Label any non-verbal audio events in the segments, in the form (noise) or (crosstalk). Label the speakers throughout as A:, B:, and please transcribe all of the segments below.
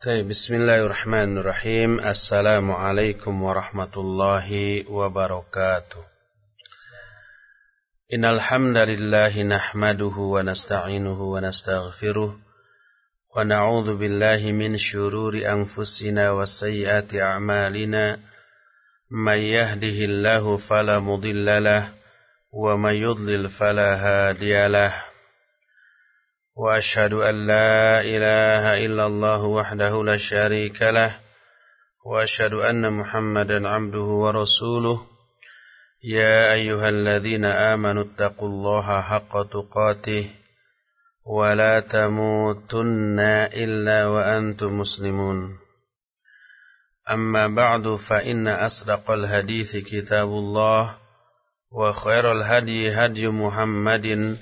A: Baik, bismillahirrahmanirrahim. Assalamualaikum warahmatullahi wabarakatuh. Innal hamdalillah wa nasta'inuhu wa nastaghfiruh wa na'udzu billahi min shururi anfusina wa sayyiati a'malina. May yahdihillahu fala mudilla wa may yudlil fala. وأشهد أن لا إله إلا الله وحده لا شريك له وأشهد أن محمدا عبده ورسوله. يا أيها الذين آمنوا اتقوا الله حق تقاته ولا تموتن إلا وأنتم مسلمون. أما بعد فإن أصدق الحديث كتاب الله وخير الهدي هدي محمد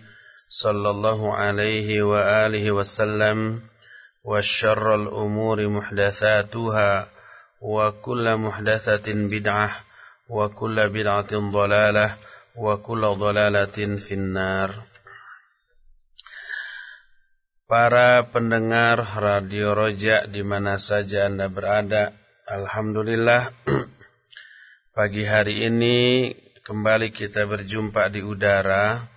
A: صلى الله عليه وآله وسلم وشر الأمور محدثاتها وكل محدثة بدعة وكل بدعة ضلالة وكل ضلالة في النار Para pendengar Radio Roja di mana saja Anda berada, Alhamdulillah (clears throat) pagi hari ini kembali kita berjumpa di udara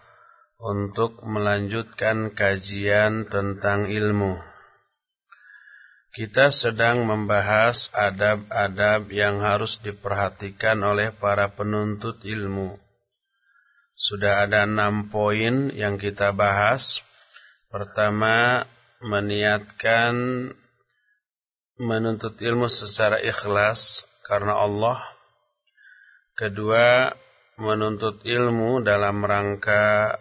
A: untuk melanjutkan kajian tentang ilmu. Kita sedang membahas adab-adab yang harus diperhatikan oleh para penuntut ilmu. Sudah ada enam poin yang kita bahas. Pertama, meniatkan menuntut ilmu secara ikhlas karena Allah. Kedua, menuntut ilmu dalam rangka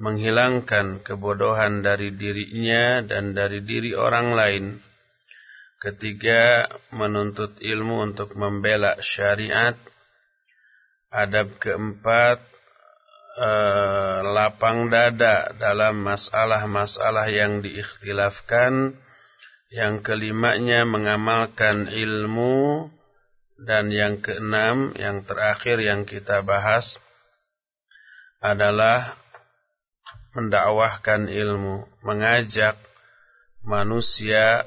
A: menghilangkan kebodohan dari dirinya dan dari diri orang lain. Ketiga, menuntut ilmu untuk membela syariat. Adab keempat, eh, lapang dada dalam masalah-masalah yang diikhtilafkan. Yang kelimanya mengamalkan ilmu. Dan yang keenam, yang terakhir yang kita bahas adalah mendakwahkan ilmu, mengajak manusia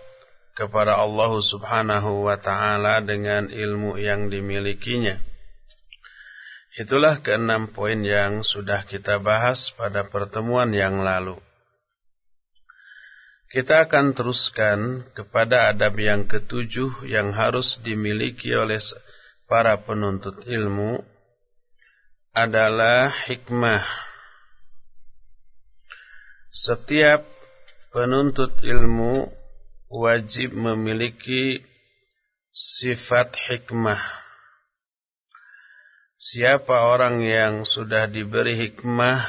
A: kepada Allah Subhanahu wa taala dengan ilmu yang dimilikinya. Itulah keenam poin yang sudah kita bahas pada pertemuan yang lalu. Kita akan teruskan kepada adab yang ketujuh yang harus dimiliki oleh para penuntut ilmu adalah hikmah setiap penuntut ilmu wajib memiliki sifat hikmah. Siapa orang yang sudah diberi hikmah,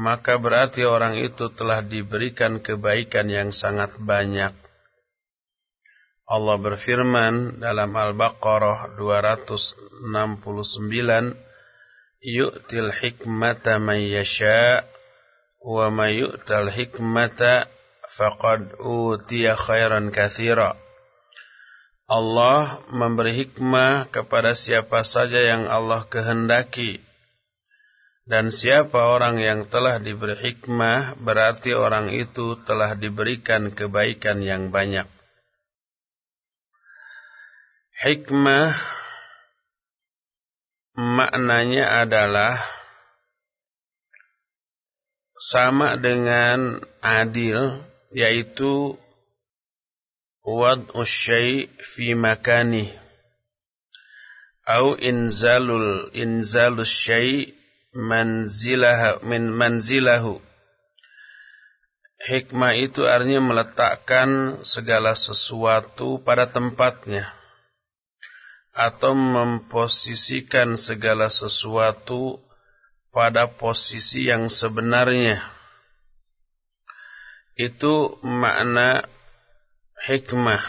A: maka berarti orang itu telah diberikan kebaikan yang sangat banyak. Allah berfirman dalam Al-Baqarah 269, Yu'til hikmata man yasha' wa may yu'tal hikmata faqad utiya khairan katsira. Allah memberi hikmah kepada siapa saja yang Allah kehendaki. Dan siapa orang yang telah diberi hikmah berarti orang itu telah diberikan kebaikan yang banyak. Hikmah maknanya adalah sama dengan adil yaitu wad'u syai' fi makani au inzalul inzalus syai' manzilah min manzilahu. Hikmah itu artinya meletakkan segala sesuatu pada tempatnya atau memposisikan segala sesuatu pada posisi yang sebenarnya. Itu makna hikmah.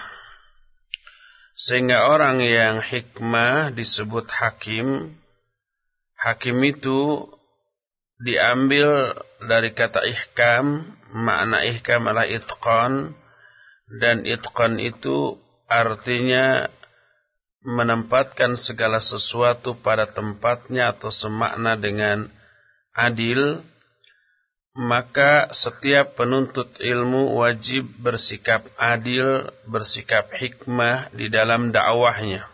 A: Sehingga orang yang hikmah disebut hakim. Hakim itu diambil dari kata ihkam. Makna ihkam adalah itqan. Dan itqan itu artinya menempatkan segala sesuatu pada tempatnya atau semakna dengan adil maka setiap penuntut ilmu wajib bersikap adil, bersikap hikmah di dalam dakwahnya.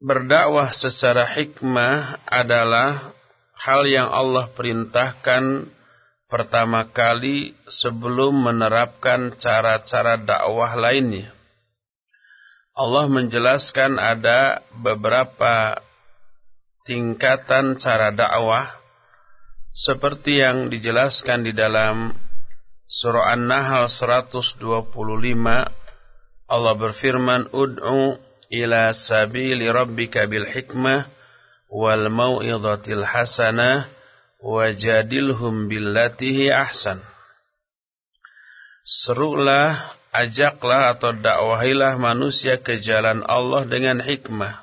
A: Berdakwah secara hikmah adalah hal yang Allah perintahkan pertama kali sebelum menerapkan cara-cara dakwah lainnya. Allah menjelaskan ada beberapa tingkatan cara dakwah seperti yang dijelaskan di dalam surah An-Nahl 125 Allah berfirman ud'u ila sabili rabbika bil hikmah wal mau'izatil hasanah wajadilhum billatihi ahsan. Serulah ajaklah atau dakwahilah manusia ke jalan Allah dengan hikmah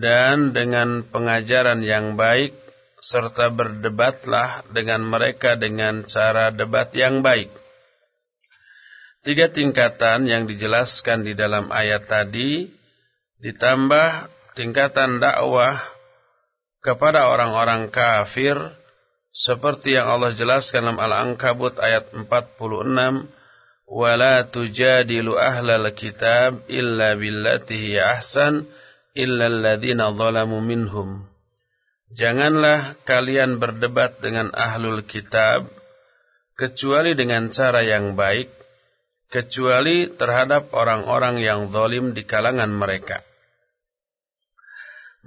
A: dan dengan pengajaran yang baik serta berdebatlah dengan mereka dengan cara debat yang baik. Tiga tingkatan yang dijelaskan di dalam ayat tadi ditambah tingkatan dakwah kepada orang-orang kafir seperti yang Allah jelaskan dalam Al-Ankabut ayat 46 wala tujadilu ahlal kitab illa billatihi ahsan illa alladhina zalamu minhum Janganlah kalian berdebat dengan ahlul kitab kecuali dengan cara yang baik, kecuali terhadap orang-orang yang zalim di kalangan mereka.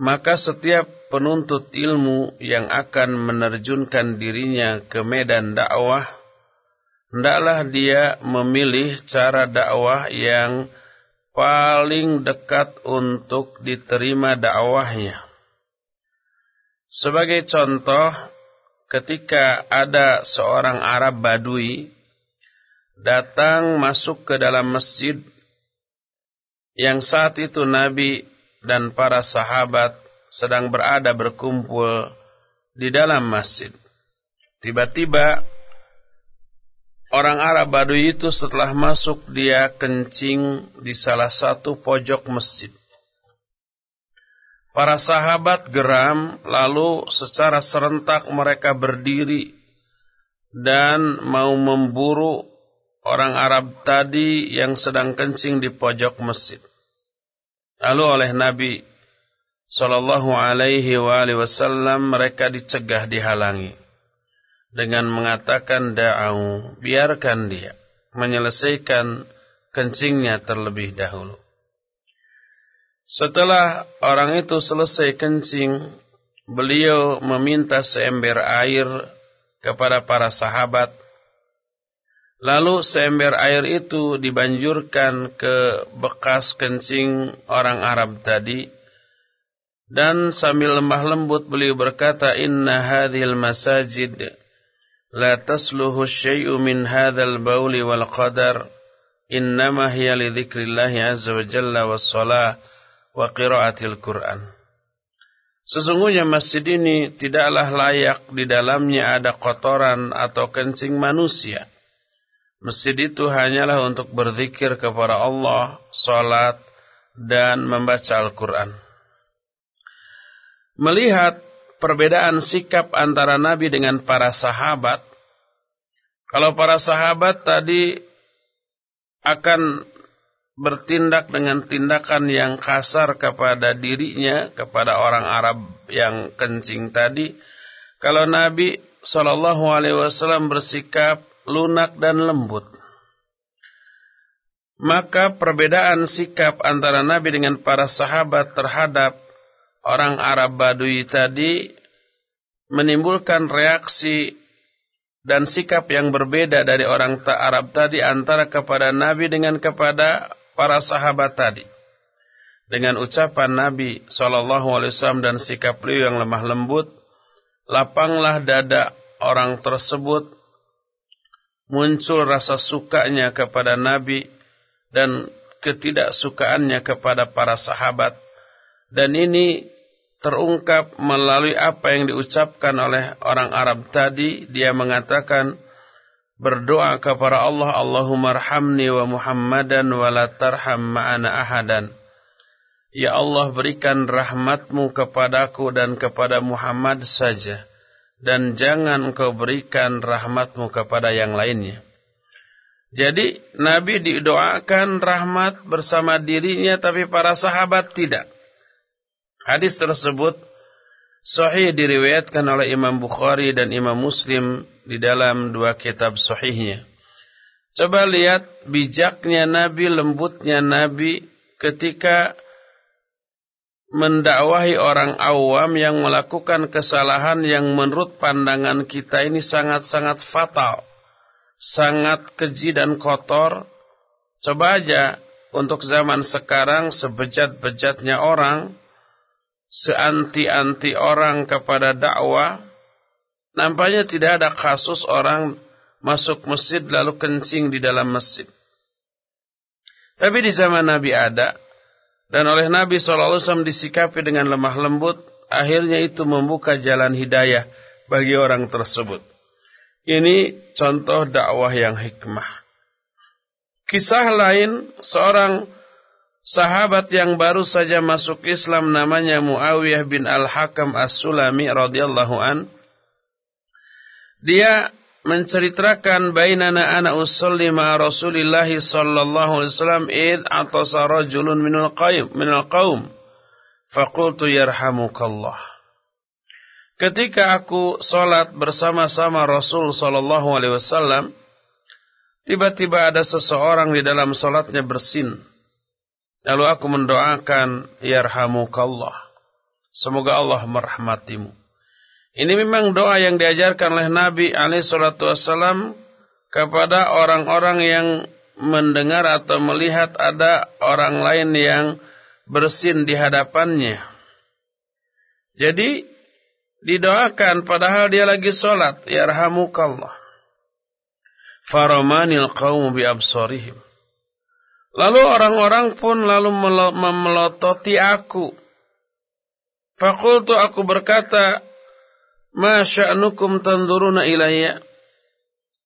A: Maka setiap penuntut ilmu yang akan menerjunkan dirinya ke medan dakwah, hendaklah dia memilih cara dakwah yang paling dekat untuk diterima dakwahnya. Sebagai contoh, ketika ada seorang Arab Badui datang masuk ke dalam masjid yang saat itu Nabi dan para sahabat sedang berada berkumpul di dalam masjid. Tiba-tiba orang Arab Badui itu setelah masuk dia kencing di salah satu pojok masjid. Para sahabat geram, lalu secara serentak mereka berdiri dan mau memburu orang Arab tadi yang sedang kencing di pojok masjid. Lalu oleh Nabi Sallallahu Alaihi Wasallam mereka dicegah dihalangi dengan mengatakan da'au biarkan dia menyelesaikan kencingnya terlebih dahulu. Setelah orang itu selesai kencing, beliau meminta seember air kepada para sahabat. Lalu seember air itu dibanjurkan ke bekas kencing orang Arab tadi. Dan sambil lemah lembut beliau berkata, Inna hadhil masajid hadhal bauli wal qadar. Innama hiya li dhikrillahi azza wa jalla was salah wa qiraatil Quran. Sesungguhnya masjid ini tidaklah layak di dalamnya ada kotoran atau kencing manusia. Masjid itu hanyalah untuk berzikir kepada Allah, salat dan membaca Al-Quran. Melihat perbedaan sikap antara Nabi dengan para sahabat, kalau para sahabat tadi akan bertindak dengan tindakan yang kasar kepada dirinya, kepada orang Arab yang kencing tadi, kalau Nabi Shallallahu Alaihi Wasallam bersikap lunak dan lembut, maka perbedaan sikap antara Nabi dengan para sahabat terhadap orang Arab Badui tadi menimbulkan reaksi dan sikap yang berbeda dari orang Arab tadi antara kepada Nabi dengan kepada para sahabat tadi. Dengan ucapan Nabi SAW dan sikap beliau yang lemah lembut, lapanglah dada orang tersebut, muncul rasa sukanya kepada Nabi dan ketidaksukaannya kepada para sahabat. Dan ini terungkap melalui apa yang diucapkan oleh orang Arab tadi. Dia mengatakan, berdoa kepada Allah Allahumma arhamni wa Muhammadan wa la tarham ma'ana ahadan Ya Allah berikan rahmatmu kepadaku dan kepada Muhammad saja dan jangan engkau berikan rahmatmu kepada yang lainnya. Jadi Nabi didoakan rahmat bersama dirinya tapi para sahabat tidak. Hadis tersebut sahih diriwayatkan oleh Imam Bukhari dan Imam Muslim di dalam dua kitab sahihnya. Coba lihat bijaknya Nabi, lembutnya Nabi ketika mendakwahi orang awam yang melakukan kesalahan yang menurut pandangan kita ini sangat-sangat fatal, sangat keji dan kotor. Coba aja untuk zaman sekarang sebejat-bejatnya orang, seanti-anti orang kepada dakwah, nampaknya tidak ada kasus orang masuk masjid lalu kencing di dalam masjid. Tapi di zaman Nabi ada, dan oleh Nabi SAW disikapi dengan lemah lembut, akhirnya itu membuka jalan hidayah bagi orang tersebut. Ini contoh dakwah yang hikmah. Kisah lain, seorang sahabat yang baru saja masuk Islam namanya Muawiyah bin Al-Hakam As-Sulami radhiyallahu an. Dia menceritakan bainana ana usolli ma Rasulillah sallallahu alaihi wasallam id atasa rajulun minal qaum minal qaum. Faqultu yarhamukallah. Ketika aku salat bersama-sama Rasul sallallahu alaihi wasallam tiba-tiba ada seseorang di dalam salatnya bersin lalu aku mendoakan yarhamukallah semoga Allah merahmatimu ini memang doa yang diajarkan oleh Nabi Alaihissalam kepada orang-orang yang mendengar atau melihat ada orang lain yang bersin di hadapannya. Jadi didoakan padahal dia lagi sholat. Yarhamukallah. Faramanil qawmu bi absorihim. Lalu orang-orang pun lalu memelototi aku. Fakultu aku berkata, Ma sya'nukum tanzuruna ilayya?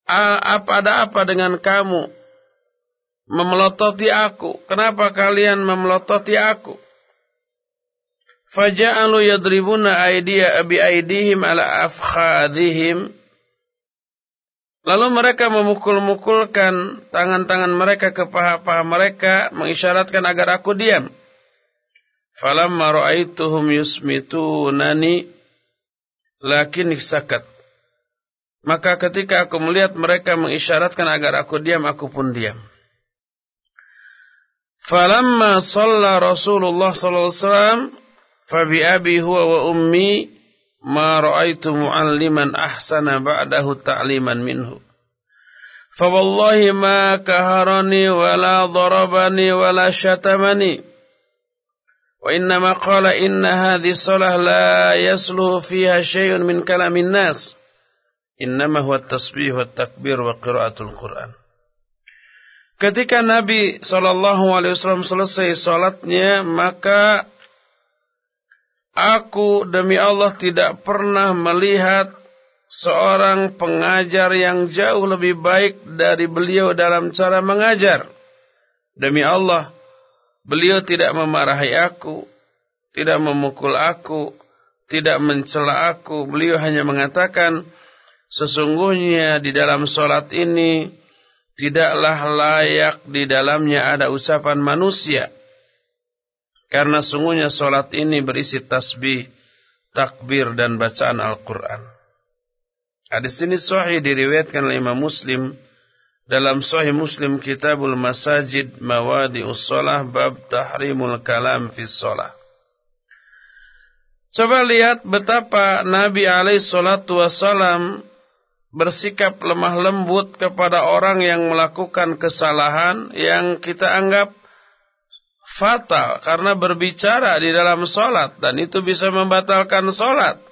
A: Apa ada apa dengan kamu memelototi aku? Kenapa kalian memelototi aku? Faja'alu yadribuna aydiya bi aydihim ala afkhadhihim. Lalu mereka memukul-mukulkan tangan-tangan mereka ke paha-paha mereka mengisyaratkan agar aku diam. Falamma ra'aituhum yusmitunani lakin sakat. Maka ketika aku melihat mereka mengisyaratkan agar aku diam, aku pun diam. Falamma salla Rasulullah sallallahu alaihi wasallam fa bi abi huwa wa ummi ma ra'aitu mu'alliman ahsana ba'dahu ta'liman minhu. Fa wallahi ma kaharani wala darabani wala syatamani. وإنما قال إن هذه الصلاة لا يسلو فيها شيء من كلام الناس إنما هو التسبيح والتكبير وقراءة القرآن Ketika Nabi Shallallahu Alaihi Wasallam selesai salatnya, maka aku demi Allah tidak pernah melihat seorang pengajar yang jauh lebih baik dari beliau dalam cara mengajar. Demi Allah, Beliau tidak memarahi aku, tidak memukul aku, tidak mencela aku. Beliau hanya mengatakan, sesungguhnya di dalam solat ini tidaklah layak di dalamnya ada ucapan manusia. Karena sungguhnya solat ini berisi tasbih, takbir dan bacaan Al-Quran. Hadis ini sahih diriwayatkan oleh Imam Muslim dalam Sahih Muslim Kitabul Masajid Mawadi'us Shalah bab tahrimul kalam fi shalah. Coba lihat betapa Nabi alaihi salatu wasalam bersikap lemah lembut kepada orang yang melakukan kesalahan yang kita anggap fatal karena berbicara di dalam solat dan itu bisa membatalkan solat.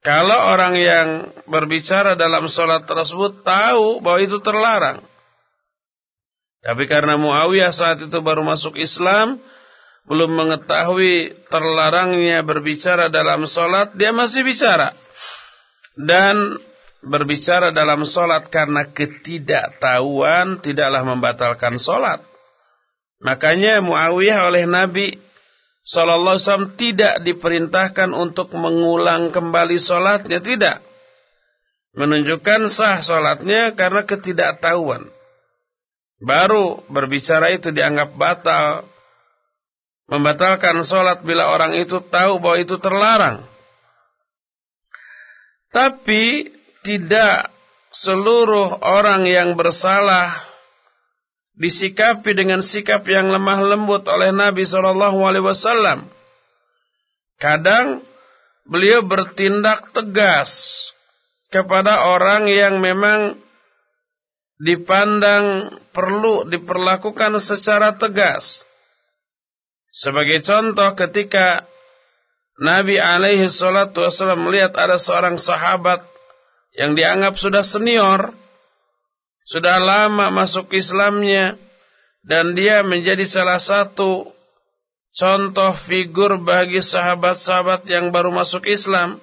A: Kalau orang yang berbicara dalam sholat tersebut tahu bahwa itu terlarang. Tapi karena Muawiyah saat itu baru masuk Islam, belum mengetahui terlarangnya berbicara dalam sholat, dia masih bicara. Dan berbicara dalam sholat karena ketidaktahuan tidaklah membatalkan sholat. Makanya Muawiyah oleh Nabi Sallallahu Wasallam tidak diperintahkan untuk mengulang kembali sholatnya, tidak. Menunjukkan sah sholatnya karena ketidaktahuan. Baru berbicara itu dianggap batal. Membatalkan sholat bila orang itu tahu bahwa itu terlarang. Tapi tidak seluruh orang yang bersalah disikapi dengan sikap yang lemah lembut oleh Nabi Shallallahu Alaihi Wasallam. Kadang beliau bertindak tegas kepada orang yang memang dipandang perlu diperlakukan secara tegas. Sebagai contoh ketika Nabi alaihi salatu wasallam melihat ada seorang sahabat yang dianggap sudah senior, sudah lama masuk Islamnya dan dia menjadi salah satu contoh figur bagi sahabat-sahabat yang baru masuk Islam.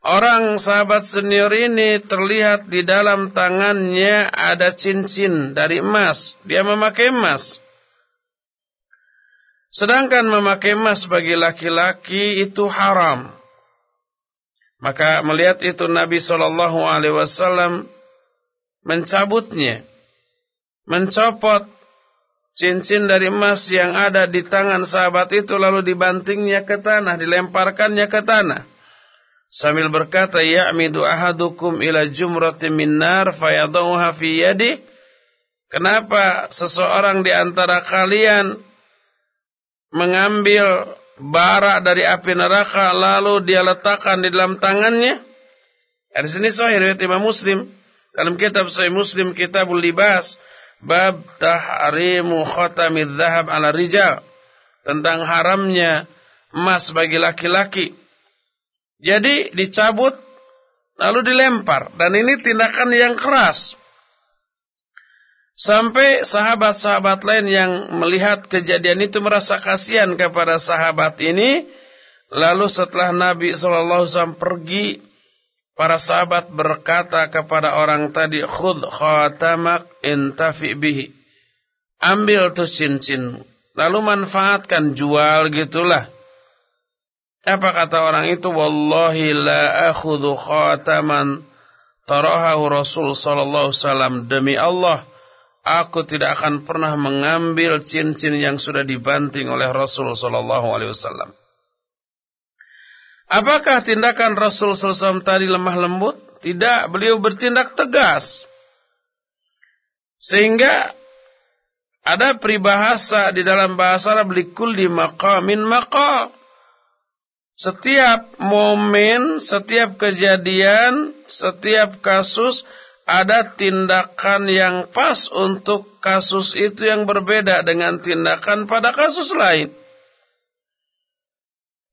A: Orang sahabat senior ini terlihat di dalam tangannya ada cincin dari emas. Dia memakai emas. Sedangkan memakai emas bagi laki-laki itu haram. Maka melihat itu Nabi Shallallahu Alaihi Wasallam mencabutnya, mencopot cincin dari emas yang ada di tangan sahabat itu lalu dibantingnya ke tanah, dilemparkannya ke tanah. Sambil berkata, "Ya'midu ahadukum ila jumratin min nar fayadauha fi yadi." Kenapa seseorang di antara kalian mengambil bara dari api neraka lalu dia letakkan di dalam tangannya? Di sini sahih riwayat Imam Muslim. Dalam kitab Sahih Muslim Kitabul Libas bab tahrimu khatamidz zahab ala rijal tentang haramnya emas bagi laki-laki. Jadi dicabut lalu dilempar dan ini tindakan yang keras. Sampai sahabat-sahabat lain yang melihat kejadian itu merasa kasihan kepada sahabat ini. Lalu setelah Nabi SAW pergi Para sahabat berkata kepada orang tadi, "Khudh khatamak intafi bihi." Ambil tuh cincin, lalu manfaatkan, jual gitulah. Apa kata orang itu? Wallahi la akhudhu khataman tarahahu Rasul sallallahu alaihi. Demi Allah, aku tidak akan pernah mengambil cincin yang sudah dibanting oleh Rasul sallallahu alaihi wasallam. Apakah tindakan Rasul SAW tadi lemah lembut? Tidak, beliau bertindak tegas. Sehingga ada peribahasa di dalam bahasa Arab likul di maqamin maqal. Setiap momen, setiap kejadian, setiap kasus ada tindakan yang pas untuk kasus itu yang berbeda dengan tindakan pada kasus lain.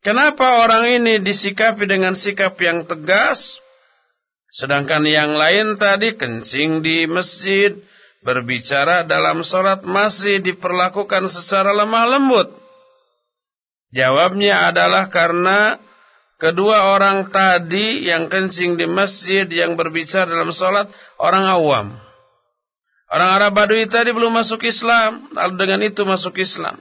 A: Kenapa orang ini disikapi dengan sikap yang tegas? Sedangkan yang lain tadi kencing di masjid, berbicara dalam sholat masih diperlakukan secara lemah lembut. Jawabnya adalah karena kedua orang tadi yang kencing di masjid, yang berbicara dalam sholat, orang awam. Orang Arab Badui tadi belum masuk Islam, lalu dengan itu masuk Islam.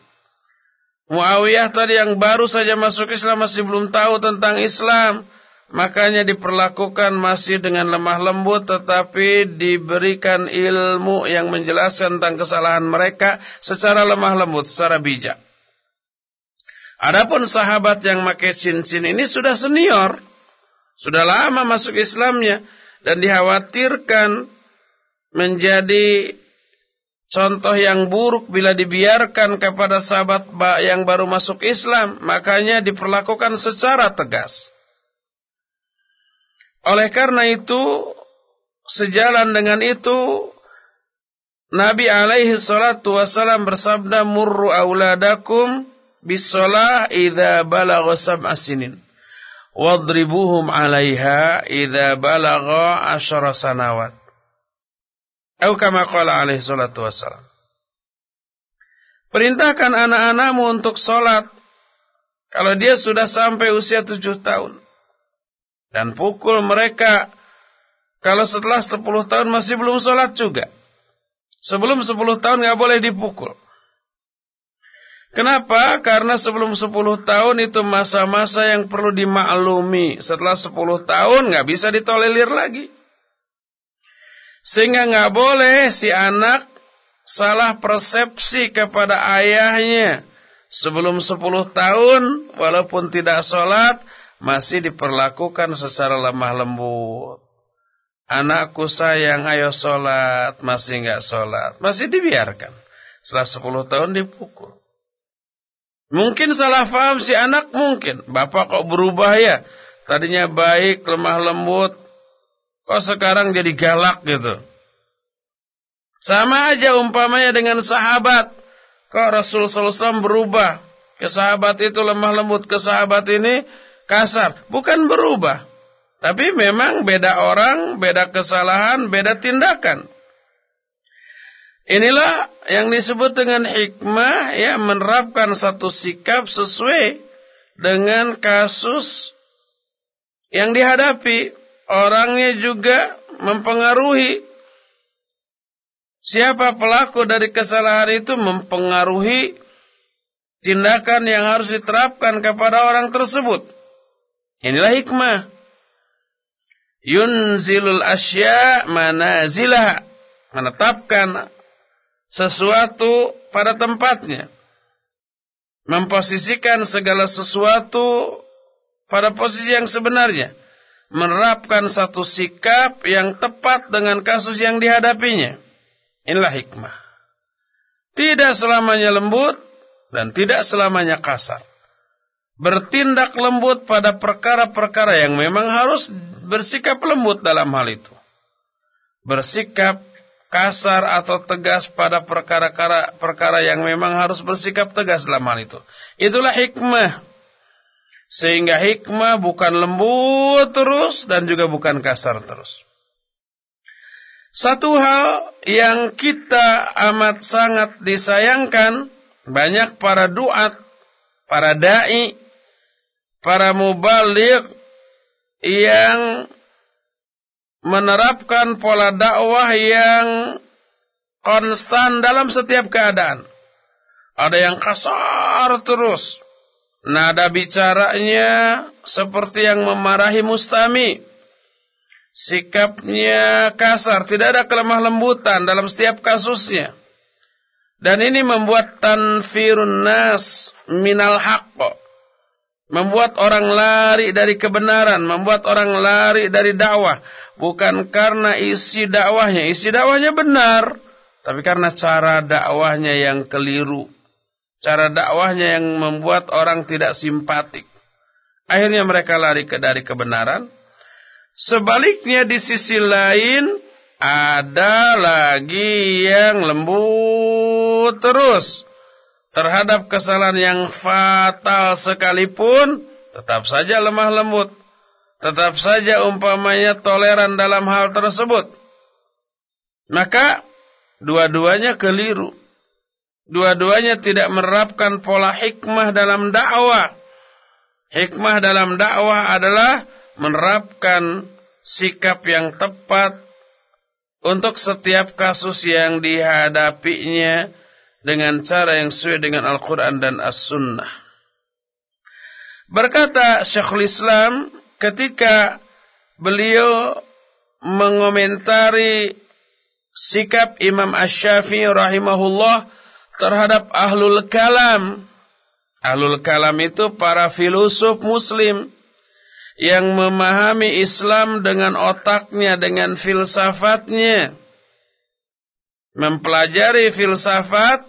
A: Muawiyah tadi yang baru saja masuk Islam masih belum tahu tentang Islam. Makanya diperlakukan masih dengan lemah lembut tetapi diberikan ilmu yang menjelaskan tentang kesalahan mereka secara lemah lembut, secara bijak. Adapun sahabat yang pakai cincin ini sudah senior. Sudah lama masuk Islamnya dan dikhawatirkan menjadi contoh yang buruk bila dibiarkan kepada sahabat yang baru masuk Islam, makanya diperlakukan secara tegas. Oleh karena itu, sejalan dengan itu, Nabi alaihi salatu wasalam bersabda, Murru awladakum bisolah idha balagha sab'a sinin. Wadribuhum alaiha idha balagha asyara sanawat. Atau kama qala alaihi salatu wassalam. Perintahkan anak-anakmu untuk sholat. Kalau dia sudah sampai usia tujuh tahun. Dan pukul mereka. Kalau setelah sepuluh tahun masih belum sholat juga. Sebelum sepuluh tahun nggak boleh dipukul. Kenapa? Karena sebelum 10 tahun itu masa-masa yang perlu dimaklumi. Setelah 10 tahun nggak bisa ditolerir lagi. Sehingga nggak boleh si anak salah persepsi kepada ayahnya. Sebelum 10 tahun walaupun tidak sholat masih diperlakukan secara lemah lembut. Anakku sayang ayo sholat masih nggak sholat. Masih dibiarkan. Setelah 10 tahun dipukul. Mungkin salah faham si anak mungkin. Bapak kok berubah ya? Tadinya baik, lemah lembut. Kok sekarang jadi galak gitu? Sama aja umpamanya dengan sahabat. Kok Rasul SAW berubah? Ke sahabat itu lemah lembut, ke sahabat ini kasar. Bukan berubah. Tapi memang beda orang, beda kesalahan, beda tindakan. Inilah yang disebut dengan hikmah ya menerapkan satu sikap sesuai dengan kasus yang dihadapi. Orangnya juga mempengaruhi siapa pelaku dari kesalahan itu mempengaruhi tindakan yang harus diterapkan kepada orang tersebut. Inilah hikmah. Yunzilul asya manazilah menetapkan sesuatu pada tempatnya. Memposisikan segala sesuatu pada posisi yang sebenarnya. Menerapkan satu sikap yang tepat dengan kasus yang dihadapinya. Inilah hikmah. Tidak selamanya lembut dan tidak selamanya kasar. Bertindak lembut pada perkara-perkara yang memang harus bersikap lembut dalam hal itu. Bersikap kasar atau tegas pada perkara-perkara perkara yang memang harus bersikap tegas dalam hal itu. Itulah hikmah. Sehingga hikmah bukan lembut terus dan juga bukan kasar terus. Satu hal yang kita amat sangat disayangkan banyak para duat, para dai, para mubalik yang menerapkan pola dakwah yang konstan dalam setiap keadaan. Ada yang kasar terus. Nada bicaranya seperti yang memarahi mustami. Sikapnya kasar, tidak ada kelemah lembutan dalam setiap kasusnya. Dan ini membuat tanfirun nas minal haqqo Membuat orang lari dari kebenaran, membuat orang lari dari dakwah. Bukan karena isi dakwahnya, isi dakwahnya benar. Tapi karena cara dakwahnya yang keliru. Cara dakwahnya yang membuat orang tidak simpatik. Akhirnya mereka lari ke dari kebenaran. Sebaliknya di sisi lain, ada lagi yang lembut terus terhadap kesalahan yang fatal sekalipun tetap saja lemah lembut tetap saja umpamanya toleran dalam hal tersebut maka dua-duanya keliru dua-duanya tidak menerapkan pola hikmah dalam dakwah hikmah dalam dakwah adalah menerapkan sikap yang tepat untuk setiap kasus yang dihadapinya dengan cara yang sesuai dengan Al-Quran dan As-Sunnah. Berkata Syekhul Islam ketika beliau mengomentari sikap Imam Ash-Syafi'i rahimahullah terhadap Ahlul Kalam. Ahlul Kalam itu para filosof muslim yang memahami Islam dengan otaknya, dengan filsafatnya. Mempelajari filsafat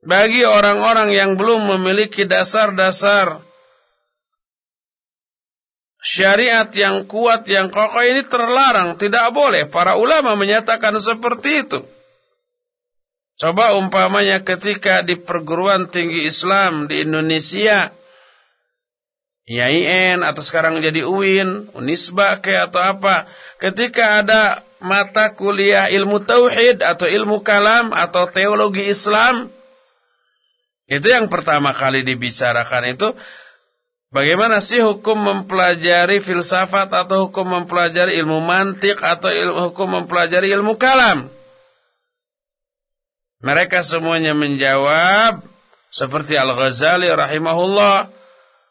A: bagi orang-orang yang belum memiliki dasar-dasar syariat yang kuat, yang kokoh ini terlarang, tidak boleh. Para ulama menyatakan seperti itu. Coba umpamanya ketika di perguruan tinggi Islam di Indonesia, IAIN atau sekarang jadi UIN, Unisba ke atau apa, ketika ada mata kuliah ilmu tauhid atau ilmu kalam atau teologi Islam, itu yang pertama kali dibicarakan itu bagaimana sih hukum mempelajari filsafat atau hukum mempelajari ilmu mantik atau ilmu, hukum mempelajari ilmu kalam. Mereka semuanya menjawab seperti Al-Ghazali rahimahullah,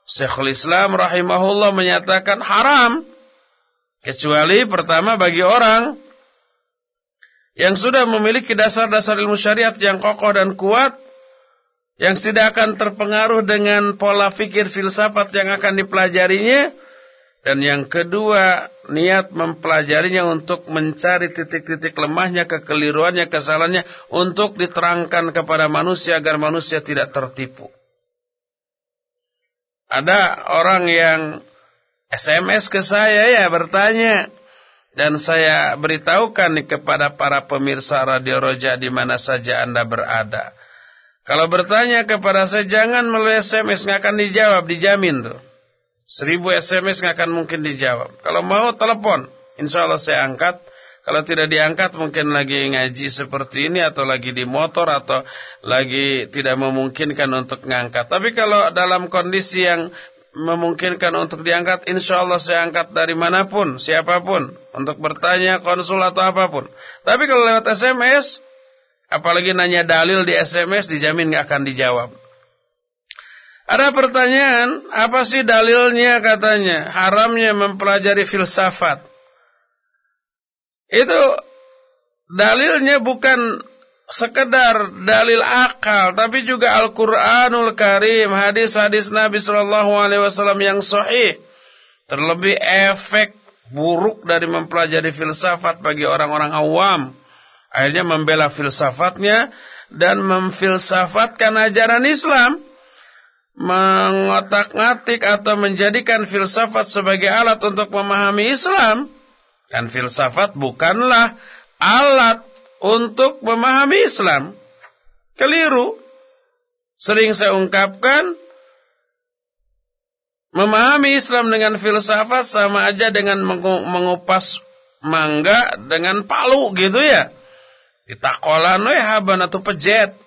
A: Syekhul Islam rahimahullah menyatakan haram kecuali pertama bagi orang yang sudah memiliki dasar-dasar ilmu syariat yang kokoh dan kuat yang tidak akan terpengaruh dengan pola fikir filsafat yang akan dipelajarinya dan yang kedua niat mempelajarinya untuk mencari titik-titik lemahnya, kekeliruannya, kesalahannya untuk diterangkan kepada manusia agar manusia tidak tertipu. Ada orang yang SMS ke saya ya bertanya dan saya beritahukan kepada para pemirsa Radio Roja di mana saja Anda berada. Kalau bertanya kepada saya jangan melalui SMS nggak akan dijawab, dijamin tuh. Seribu SMS nggak akan mungkin dijawab. Kalau mau telepon, insya Allah saya angkat. Kalau tidak diangkat mungkin lagi ngaji seperti ini atau lagi di motor atau lagi tidak memungkinkan untuk ngangkat. Tapi kalau dalam kondisi yang memungkinkan untuk diangkat, insya Allah saya angkat dari mana pun, siapa pun, untuk bertanya, konsul atau apa pun. Tapi kalau lewat SMS, Apalagi nanya dalil di SMS dijamin gak akan dijawab. Ada pertanyaan, apa sih dalilnya katanya? Haramnya mempelajari filsafat. Itu dalilnya bukan sekedar dalil akal, tapi juga Al-Quranul Karim, hadis-hadis Nabi Shallallahu Alaihi Wasallam yang sahih. Terlebih efek buruk dari mempelajari filsafat bagi orang-orang awam Akhirnya membela filsafatnya dan memfilsafatkan ajaran Islam. Mengotak-ngatik atau menjadikan filsafat sebagai alat untuk memahami Islam. Dan filsafat bukanlah alat untuk memahami Islam. Keliru. Sering saya ungkapkan, memahami Islam dengan filsafat sama aja dengan mengupas mangga dengan palu gitu ya. Ditakolan we haban atau pejet.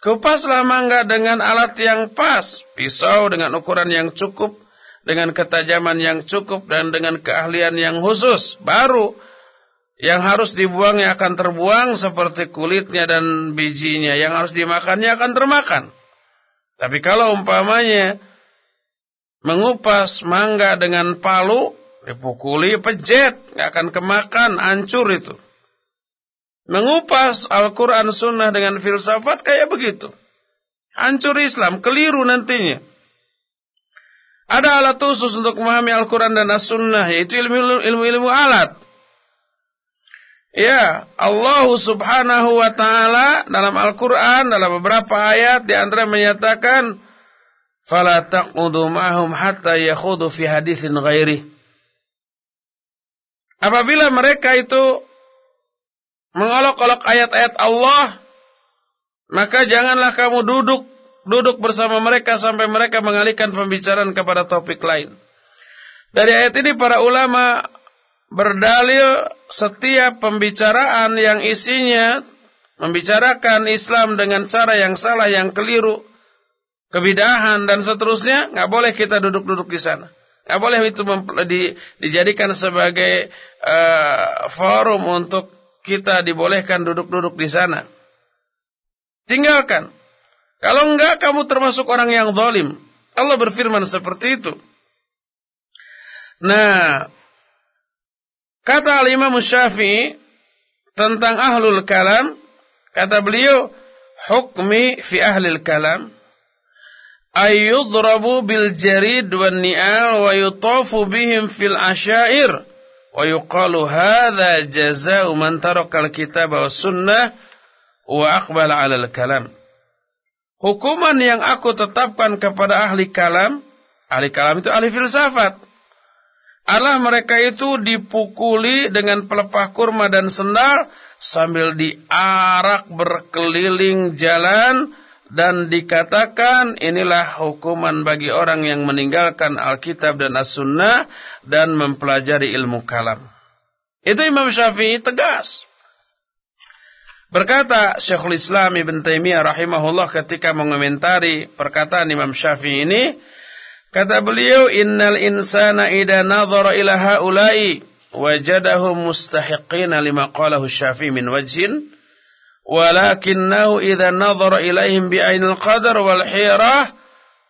A: Kupaslah mangga dengan alat yang pas, pisau dengan ukuran yang cukup, dengan ketajaman yang cukup dan dengan keahlian yang khusus. Baru yang harus dibuangnya akan terbuang seperti kulitnya dan bijinya. Yang harus dimakannya akan termakan. Tapi kalau umpamanya mengupas mangga dengan palu, dipukuli pejet, nggak akan kemakan, hancur itu Mengupas Al-Quran Sunnah dengan filsafat kayak begitu. Hancur Islam, keliru nantinya. Ada alat khusus untuk memahami Al-Quran dan As-Sunnah, yaitu ilmu-ilmu alat. Ya, Allah subhanahu wa ta'ala dalam Al-Quran, dalam beberapa ayat, di antara menyatakan, فَلَا تَقْعُدُوا مَعْهُمْ حَتَّى يَخُودُوا فِي حَدِيثٍ غَيْرِهِ Apabila mereka itu mengolok-olok ayat-ayat Allah, maka janganlah kamu duduk duduk bersama mereka sampai mereka mengalihkan pembicaraan kepada topik lain. Dari ayat ini para ulama berdalil setiap pembicaraan yang isinya membicarakan Islam dengan cara yang salah, yang keliru, kebidahan dan seterusnya, nggak boleh kita duduk-duduk di sana. Nggak boleh itu di, dijadikan sebagai uh, forum untuk kita dibolehkan duduk-duduk di sana. Tinggalkan. Kalau enggak kamu termasuk orang yang zalim. Allah berfirman seperti itu. Nah, kata Al-Imam Syafi'i tentang ahlul kalam, kata beliau, hukmi fi ahlil kalam ayyudrabu bil jarid wan ni'al wa yutafu bihim fil asyair wa yuqalu hadza jazaa'u man taraka al-kitaba was sunnah wa aqbala 'ala al-kalam. Hukuman yang aku tetapkan kepada ahli kalam, ahli kalam itu ahli filsafat. adalah mereka itu dipukuli dengan pelepah kurma dan sendal sambil diarak berkeliling jalan dan dikatakan inilah hukuman bagi orang yang meninggalkan Alkitab dan As-Sunnah dan mempelajari ilmu kalam. Itu Imam Syafi'i tegas. Berkata Syekhul Islam Ibn Taimiyah rahimahullah ketika mengomentari perkataan Imam Syafi'i ini, kata beliau, "Innal insana idza nadhara ila haula'i wajadahum mustahiqina lima qalahu Syafi'i min wajhin." Walakinnahu idza nadhara ilaihim bi'ainil qadar wal hirah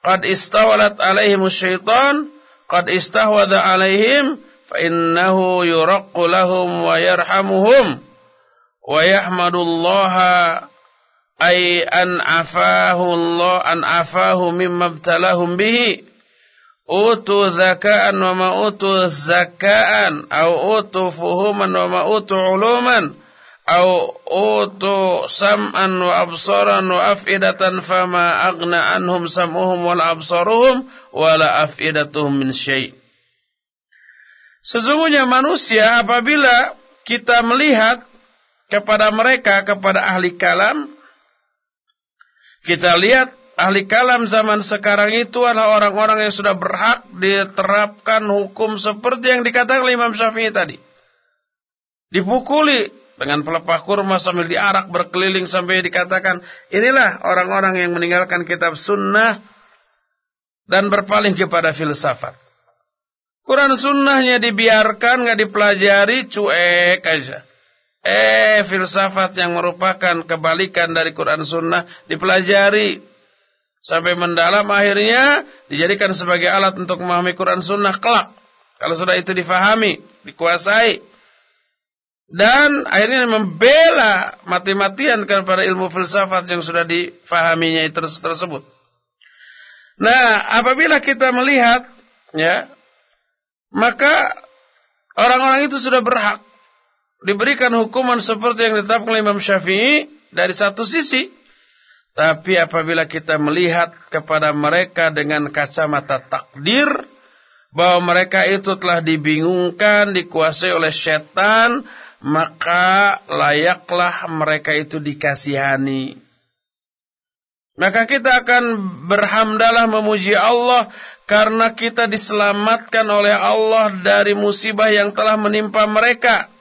A: qad istawalat alaihim syaitan qad istahwadha alaihim fa innahu yuraqqu lahum wa yarhamuhum wa yahmadullaha ay an afahu Allah an afahu mimma ibtalahum bihi utu zakaan wa ma utu zakaan au utu au utu sam'an wa absaran wa afidatan fama aghna anhum sam'uhum wal absaruhum wala afidatuhum min syai' Sesungguhnya manusia apabila kita melihat kepada mereka kepada ahli kalam kita lihat ahli kalam zaman sekarang itu adalah orang-orang yang sudah berhak diterapkan hukum seperti yang dikatakan Imam Syafi'i tadi. Dipukuli dengan pelepah kurma sambil diarak berkeliling sampai dikatakan inilah orang-orang yang meninggalkan kitab sunnah dan berpaling kepada filsafat. Quran sunnahnya dibiarkan, nggak dipelajari, cuek aja. Eh, filsafat yang merupakan kebalikan dari Quran Sunnah dipelajari sampai mendalam akhirnya dijadikan sebagai alat untuk memahami Quran Sunnah kelak. Kalau sudah itu difahami, dikuasai. Dan akhirnya membela mati-matian kepada ilmu filsafat yang sudah difahaminya itu tersebut. Nah, apabila kita melihat ya, maka orang-orang itu sudah berhak diberikan hukuman seperti yang ditetapkan oleh Imam Syafi'i dari satu sisi. Tapi apabila kita melihat kepada mereka dengan kacamata takdir, bahwa mereka itu telah dibingungkan, dikuasai oleh setan, maka layaklah mereka itu dikasihani. Maka kita akan berhamdalah memuji Allah karena kita diselamatkan oleh Allah dari musibah yang telah menimpa mereka.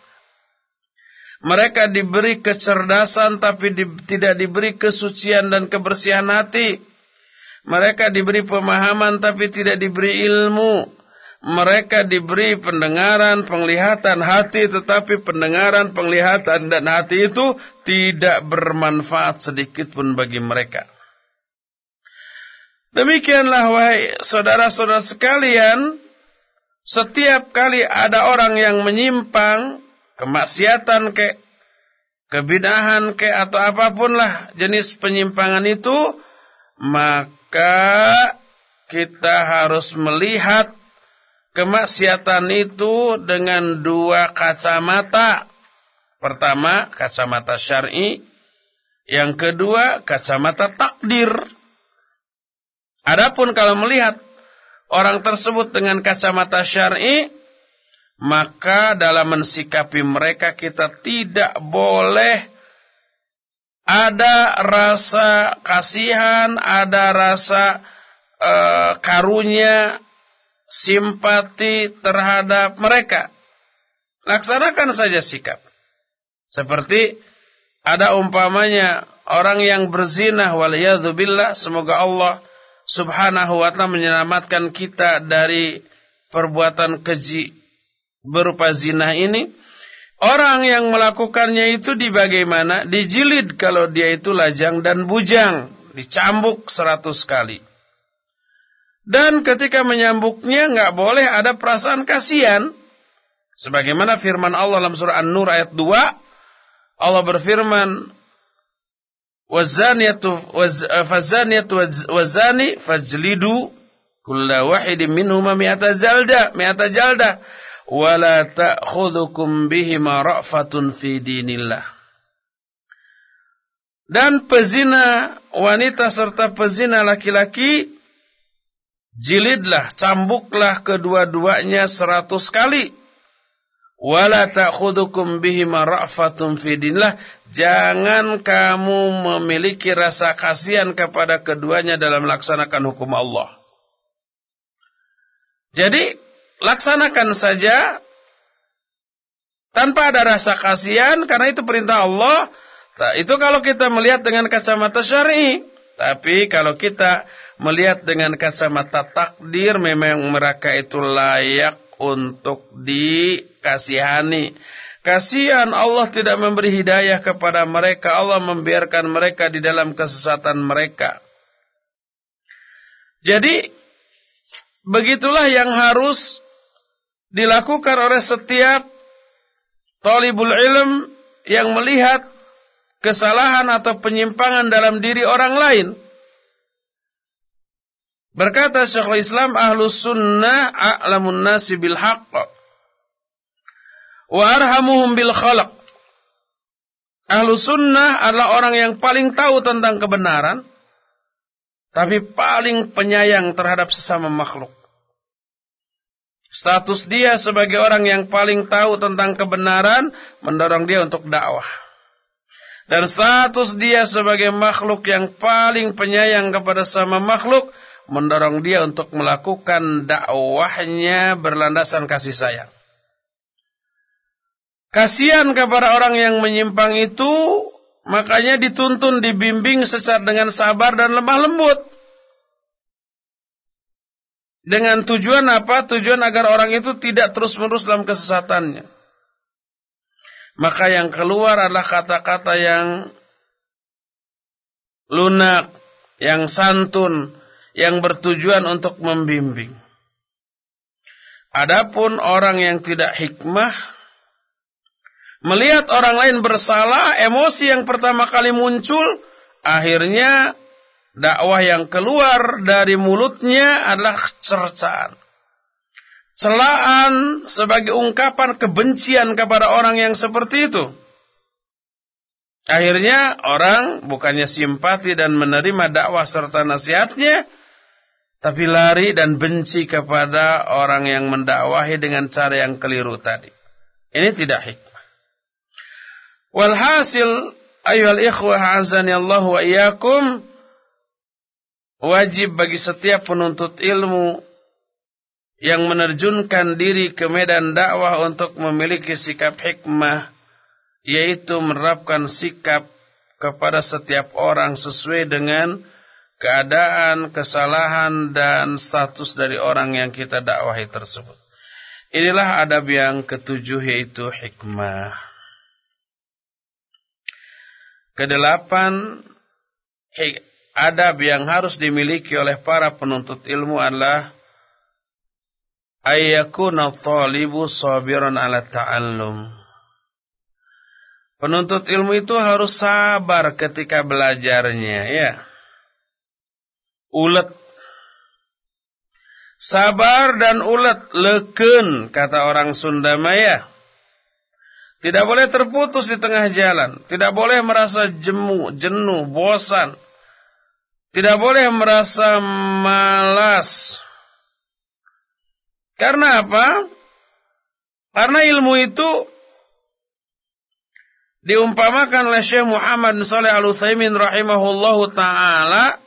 A: Mereka diberi kecerdasan tapi di, tidak diberi kesucian dan kebersihan hati. Mereka diberi pemahaman tapi tidak diberi ilmu. Mereka diberi pendengaran, penglihatan hati tetapi pendengaran, penglihatan dan hati itu tidak bermanfaat sedikit pun bagi mereka. Demikianlah wahai saudara-saudara sekalian, setiap kali ada orang yang menyimpang kemaksiatan ke, kebidahan ke atau apa pun lah jenis penyimpangan itu, maka kita harus melihat kemaksiatan itu dengan dua kacamata. Pertama, kacamata syar'i, yang kedua, kacamata takdir. Adapun kalau melihat orang tersebut dengan kacamata syar'i, maka dalam mensikapi mereka kita tidak boleh ada rasa kasihan, ada rasa uh, karunia, simpati terhadap mereka. Laksanakan saja sikap. Seperti ada umpamanya orang yang berzina waliyadzubillah semoga Allah Subhanahu wa taala menyelamatkan kita dari perbuatan keji berupa zina ini, orang yang melakukannya itu di bagaimana? Dijilid kalau dia itu lajang dan bujang, dicambuk seratus kali. Dan ketika menyambuknya nggak boleh ada perasaan kasihan. Sebagaimana firman Allah dalam surah An-Nur ayat 2, Allah berfirman, "Wazaniyatu fazaniyatu wazani fajlidu kulla wahidin minhuma mi'ata jalda, mi'ata jalda." wala ta'khudhukum bihima ra'fatun fi dinillah. Dan pezina wanita serta pezina laki-laki jilidlah, cambuklah kedua-duanya seratus kali. Wala ta'khudhukum bihima ra'fatun fi dinillah. Jangan kamu memiliki rasa kasihan kepada keduanya dalam melaksanakan hukum Allah. Jadi laksanakan saja tanpa ada rasa kasihan karena itu perintah Allah. Nah, itu kalau kita melihat dengan kacamata syar'i. Tapi kalau kita melihat dengan kacamata takdir memang mereka itu layak untuk dikasihani. Kasihan Allah tidak memberi hidayah kepada mereka. Allah membiarkan mereka di dalam kesesatan mereka. Jadi, begitulah yang harus dilakukan oleh setiap talibul ilm yang melihat kesalahan atau penyimpangan dalam diri orang lain. Berkata Syekhul Islam Ahlus Sunnah a'lamun nasi bil haqq wa arhamuhum bil khalaq. Ahlu sunnah adalah orang yang paling tahu tentang kebenaran, tapi paling penyayang terhadap sesama makhluk. Status dia sebagai orang yang paling tahu tentang kebenaran mendorong dia untuk dakwah. Dan status dia sebagai makhluk yang paling penyayang kepada sama makhluk mendorong dia untuk melakukan dakwahnya berlandasan kasih sayang. Kasihan kepada orang yang menyimpang itu, makanya dituntun, dibimbing secara dengan sabar dan lemah lembut. Dengan tujuan apa? Tujuan agar orang itu tidak terus-menerus dalam kesesatannya. Maka yang keluar adalah kata-kata yang lunak, yang santun, yang bertujuan untuk membimbing. Adapun orang yang tidak hikmah, Melihat orang lain bersalah, emosi yang pertama kali muncul, akhirnya dakwah yang keluar dari mulutnya adalah cercaan. Celaan sebagai ungkapan kebencian kepada orang yang seperti itu. Akhirnya orang bukannya simpati dan menerima dakwah serta nasihatnya, tapi lari dan benci kepada orang yang mendakwahi dengan cara yang keliru tadi. Ini tidak hikmah. Walhasil ayuhal ikhwah azani Allah wa iyyakum wajib bagi setiap penuntut ilmu yang menerjunkan diri ke medan dakwah untuk memiliki sikap hikmah yaitu menerapkan sikap kepada setiap orang sesuai dengan keadaan, kesalahan dan status dari orang yang kita dakwahi tersebut. Inilah adab yang ketujuh yaitu hikmah. Kedelapan adab yang harus dimiliki oleh para penuntut ilmu adalah ayyakuna thalibu sabiran ala ta'allum. Penuntut ilmu itu harus sabar ketika belajarnya, ya. Ulet. Sabar dan ulet leken kata orang Sunda Maya. Tidak boleh terputus di tengah jalan. Tidak boleh merasa jemu, jenuh, bosan. Tidak boleh merasa malas. Karena apa? Karena ilmu itu diumpamakan oleh Syekh Muhammad Saleh Al-Utsaimin rahimahullahu taala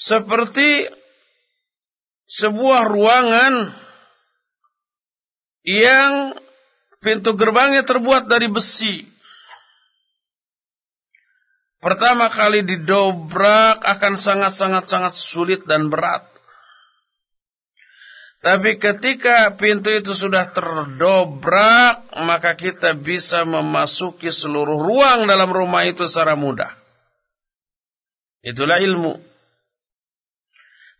A: seperti sebuah ruangan yang Pintu gerbangnya terbuat dari besi. Pertama kali didobrak akan sangat-sangat-sangat sulit dan berat. Tapi ketika pintu itu sudah terdobrak, maka kita bisa memasuki seluruh ruang dalam rumah itu secara mudah. Itulah ilmu.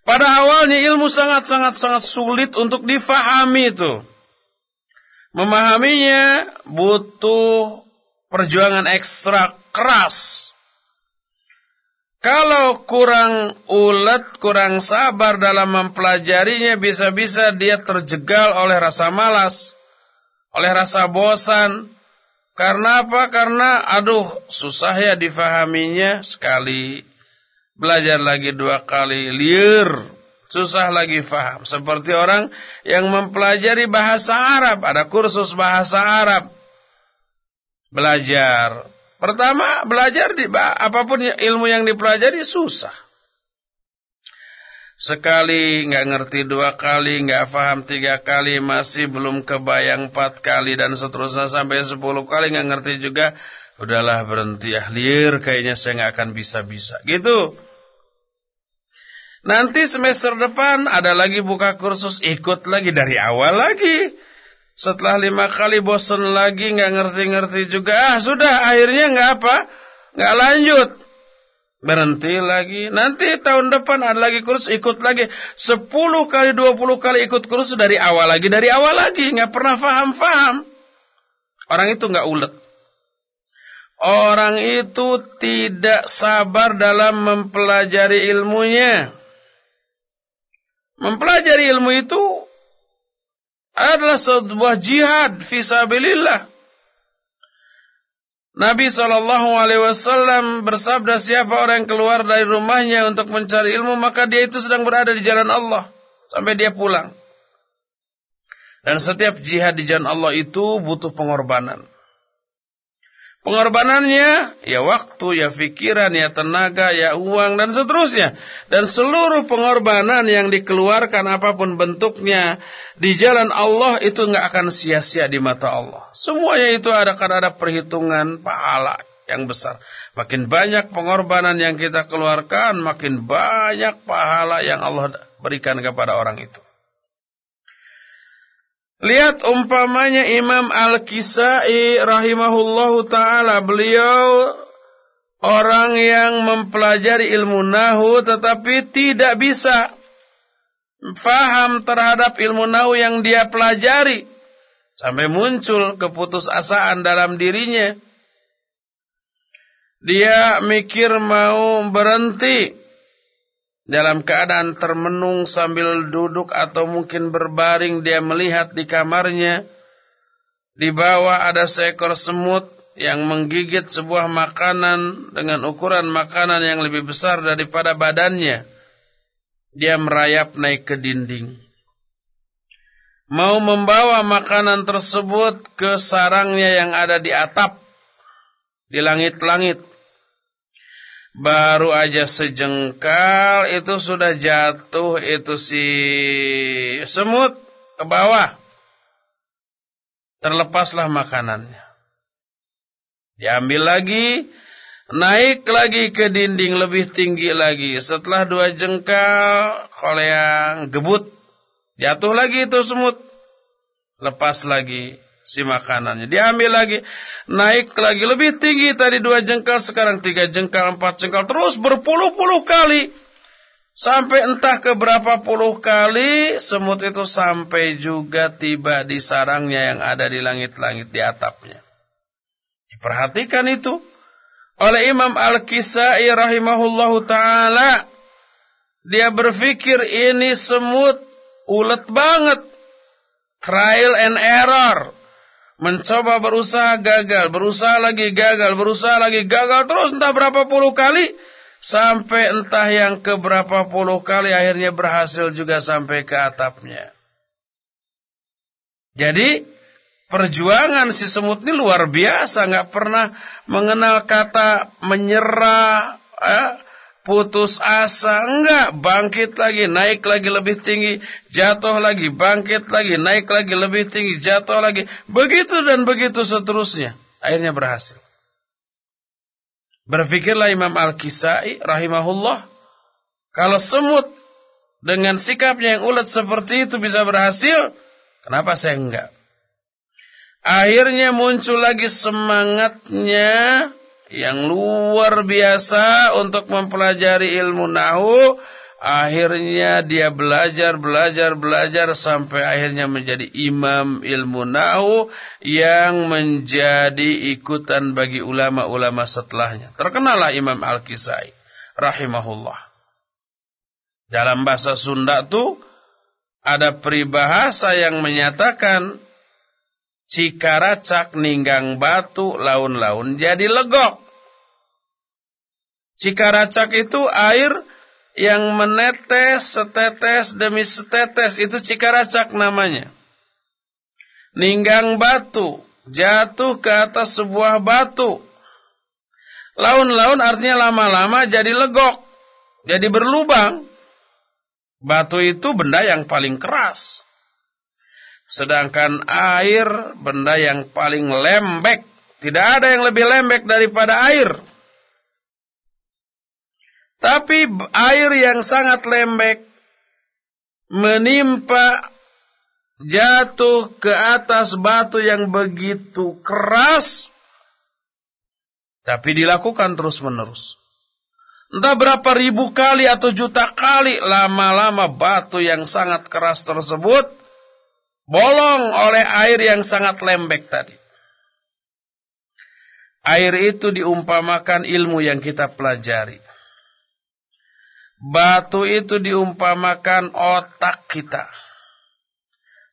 A: Pada awalnya ilmu sangat-sangat-sangat sulit untuk difahami itu. Memahaminya butuh perjuangan ekstra keras. Kalau kurang ulet, kurang sabar dalam mempelajarinya, bisa-bisa dia terjegal oleh rasa malas, oleh rasa bosan. Karena apa? Karena aduh, susah ya difahaminya sekali. Belajar lagi dua kali, liar susah lagi faham. Seperti orang yang mempelajari bahasa Arab, ada kursus bahasa Arab. Belajar. Pertama, belajar di apa pun ilmu yang dipelajari susah. Sekali nggak ngerti dua kali, nggak faham tiga kali, masih belum kebayang empat kali dan seterusnya sampai sepuluh kali nggak ngerti juga. Udahlah berhenti ahlir, kayaknya saya nggak akan bisa-bisa. Gitu. Nanti semester depan ada lagi buka kursus, ikut lagi dari awal lagi. Setelah lima kali bosan lagi, nggak ngerti-ngerti juga. Ah, sudah, akhirnya nggak apa, nggak lanjut. Berhenti lagi. Nanti tahun depan ada lagi kursus, ikut lagi. Sepuluh kali, dua puluh kali ikut kursus dari awal lagi, dari awal lagi. Nggak pernah faham-faham. Orang itu nggak ulet. Orang itu tidak sabar dalam mempelajari ilmunya. Mempelajari ilmu itu adalah sebuah jihad fisabilillah. Nabi Shallallahu Alaihi Wasallam bersabda siapa orang yang keluar dari rumahnya untuk mencari ilmu maka dia itu sedang berada di jalan Allah sampai dia pulang. Dan setiap jihad di jalan Allah itu butuh pengorbanan. Pengorbanannya ya waktu, ya pikiran, ya tenaga, ya uang dan seterusnya. Dan seluruh pengorbanan yang dikeluarkan apa pun bentuknya di jalan Allah itu nggak akan sia-sia di mata Allah. Semuanya itu ada karena ada perhitungan pahala yang besar. Makin banyak pengorbanan yang kita keluarkan, makin banyak pahala yang Allah berikan kepada orang itu. Lihat umpamanya Imam Al-Kisai rahimahullahu taala. Beliau orang yang mempelajari ilmu nahu tetapi tidak bisa faham terhadap ilmu nahu yang dia pelajari. Sampai muncul keputusasaan dalam dirinya. Dia mikir mau berhenti dalam keadaan termenung sambil duduk atau mungkin berbaring dia melihat di kamarnya. Di bawah ada seekor semut yang menggigit sebuah makanan dengan ukuran makanan yang lebih besar daripada badannya. Dia merayap naik ke dinding. Mau membawa makanan tersebut ke sarangnya yang ada di atap. Di langit-langit. Baru aja sejengkal itu sudah jatuh itu si semut ke bawah. Terlepaslah makanannya. Diambil lagi, naik lagi ke dinding lebih tinggi lagi. Setelah dua jengkal, yang gebut. Jatuh lagi itu semut. Lepas lagi si makanannya. Diambil lagi, naik lagi lebih tinggi tadi dua jengkal, sekarang tiga jengkal, empat jengkal, terus berpuluh-puluh kali. Sampai entah ke berapa puluh kali semut itu sampai juga tiba di sarangnya yang ada di langit-langit di atapnya. Diperhatikan itu oleh Imam Al-Kisai rahimahullahu taala. Dia berpikir ini semut ulet banget. Trial and error mencoba berusaha gagal, berusaha lagi gagal, berusaha lagi gagal terus entah berapa puluh kali sampai entah yang ke berapa puluh kali akhirnya berhasil juga sampai ke atapnya. Jadi perjuangan si semut ini luar biasa, nggak pernah mengenal kata menyerah, eh, putus asa, enggak, bangkit lagi, naik lagi lebih tinggi, jatuh lagi, bangkit lagi, naik lagi lebih tinggi, jatuh lagi, begitu dan begitu seterusnya. Akhirnya berhasil. Berpikirlah Imam Al-Kisai rahimahullah, kalau semut dengan sikapnya yang ulet seperti itu bisa berhasil, kenapa saya enggak? Akhirnya muncul lagi semangatnya yang luar biasa untuk mempelajari ilmu nahu. Akhirnya dia belajar, belajar, belajar sampai akhirnya menjadi imam ilmu nahu yang menjadi ikutan bagi ulama-ulama setelahnya. Terkenalah Imam Al-Kisai rahimahullah. Dalam bahasa Sunda tuh ada peribahasa yang menyatakan Cikaracak ninggang batu laun-laun jadi legok. Cikaracak itu air yang menetes setetes demi setetes itu cikaracak namanya. Ninggang batu jatuh ke atas sebuah batu. Laun-laun artinya lama-lama jadi legok, jadi berlubang. Batu itu benda yang paling keras. Sedangkan air benda yang paling lembek. Tidak ada yang lebih lembek daripada air. Tapi air yang sangat lembek menimpa jatuh ke atas batu yang begitu keras, tapi dilakukan terus-menerus. Entah berapa ribu kali atau juta kali, lama-lama batu yang sangat keras tersebut bolong oleh air yang sangat lembek tadi. Air itu diumpamakan ilmu yang kita pelajari. Batu itu diumpamakan otak kita.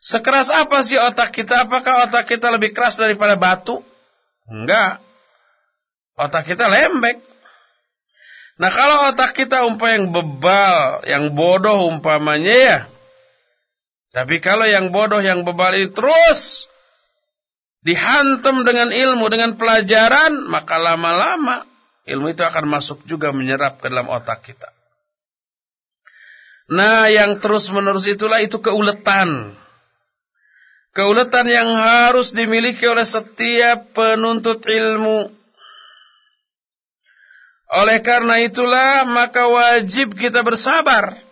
A: Sekeras apa sih otak kita? Apakah otak kita lebih keras daripada batu? Enggak. Otak kita lembek. Nah kalau otak kita umpah yang bebal, yang bodoh umpamanya ya. Tapi kalau yang bodoh, yang bebal ini terus dihantam dengan ilmu, dengan pelajaran, maka lama-lama ilmu itu akan masuk juga menyerap ke dalam otak kita. Nah yang terus menerus itulah itu keuletan. Keuletan yang harus dimiliki oleh setiap penuntut ilmu. Oleh karena itulah maka wajib kita bersabar.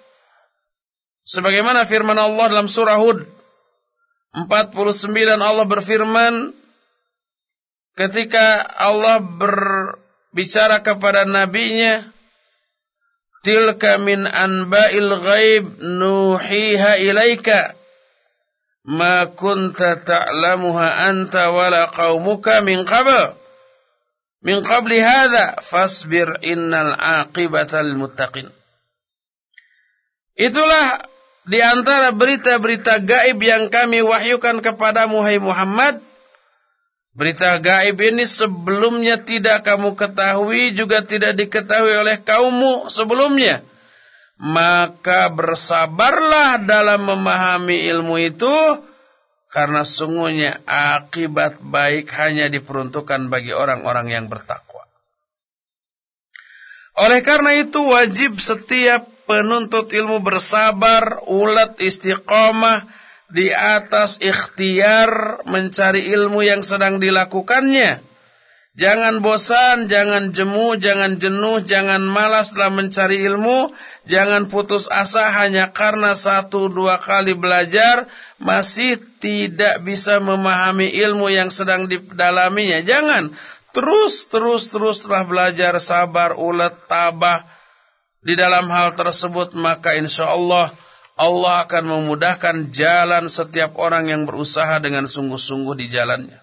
A: Sebagaimana firman Allah dalam surah Hud 49 Allah berfirman ketika Allah berbicara kepada nabinya tilka min anba'il ghaib nuhiha ilaika ma kunta ta'lamuha anta wala qaumuka min qabl min qabli hadha fasbir innal aqibatal muttaqin Itulah di antara berita-berita gaib yang kami wahyukan kepada Muhammad Muhammad Berita gaib ini sebelumnya tidak kamu ketahui juga tidak diketahui oleh kaummu sebelumnya maka bersabarlah dalam memahami ilmu itu karena sungguhnya akibat baik hanya diperuntukkan bagi orang-orang yang bertakwa. Oleh karena itu wajib setiap penuntut ilmu bersabar, ulat istiqomah di atas ikhtiar mencari ilmu yang sedang dilakukannya. Jangan bosan, jangan jemu, jangan jenuh, jangan malas dalam mencari ilmu, jangan putus asa hanya karena satu dua kali belajar masih tidak bisa memahami ilmu yang sedang didalaminya. Jangan. Terus terus terus telah belajar sabar, ulet, tabah di dalam hal tersebut maka insya Allah Allah akan memudahkan jalan setiap orang yang berusaha dengan sungguh-sungguh di jalannya.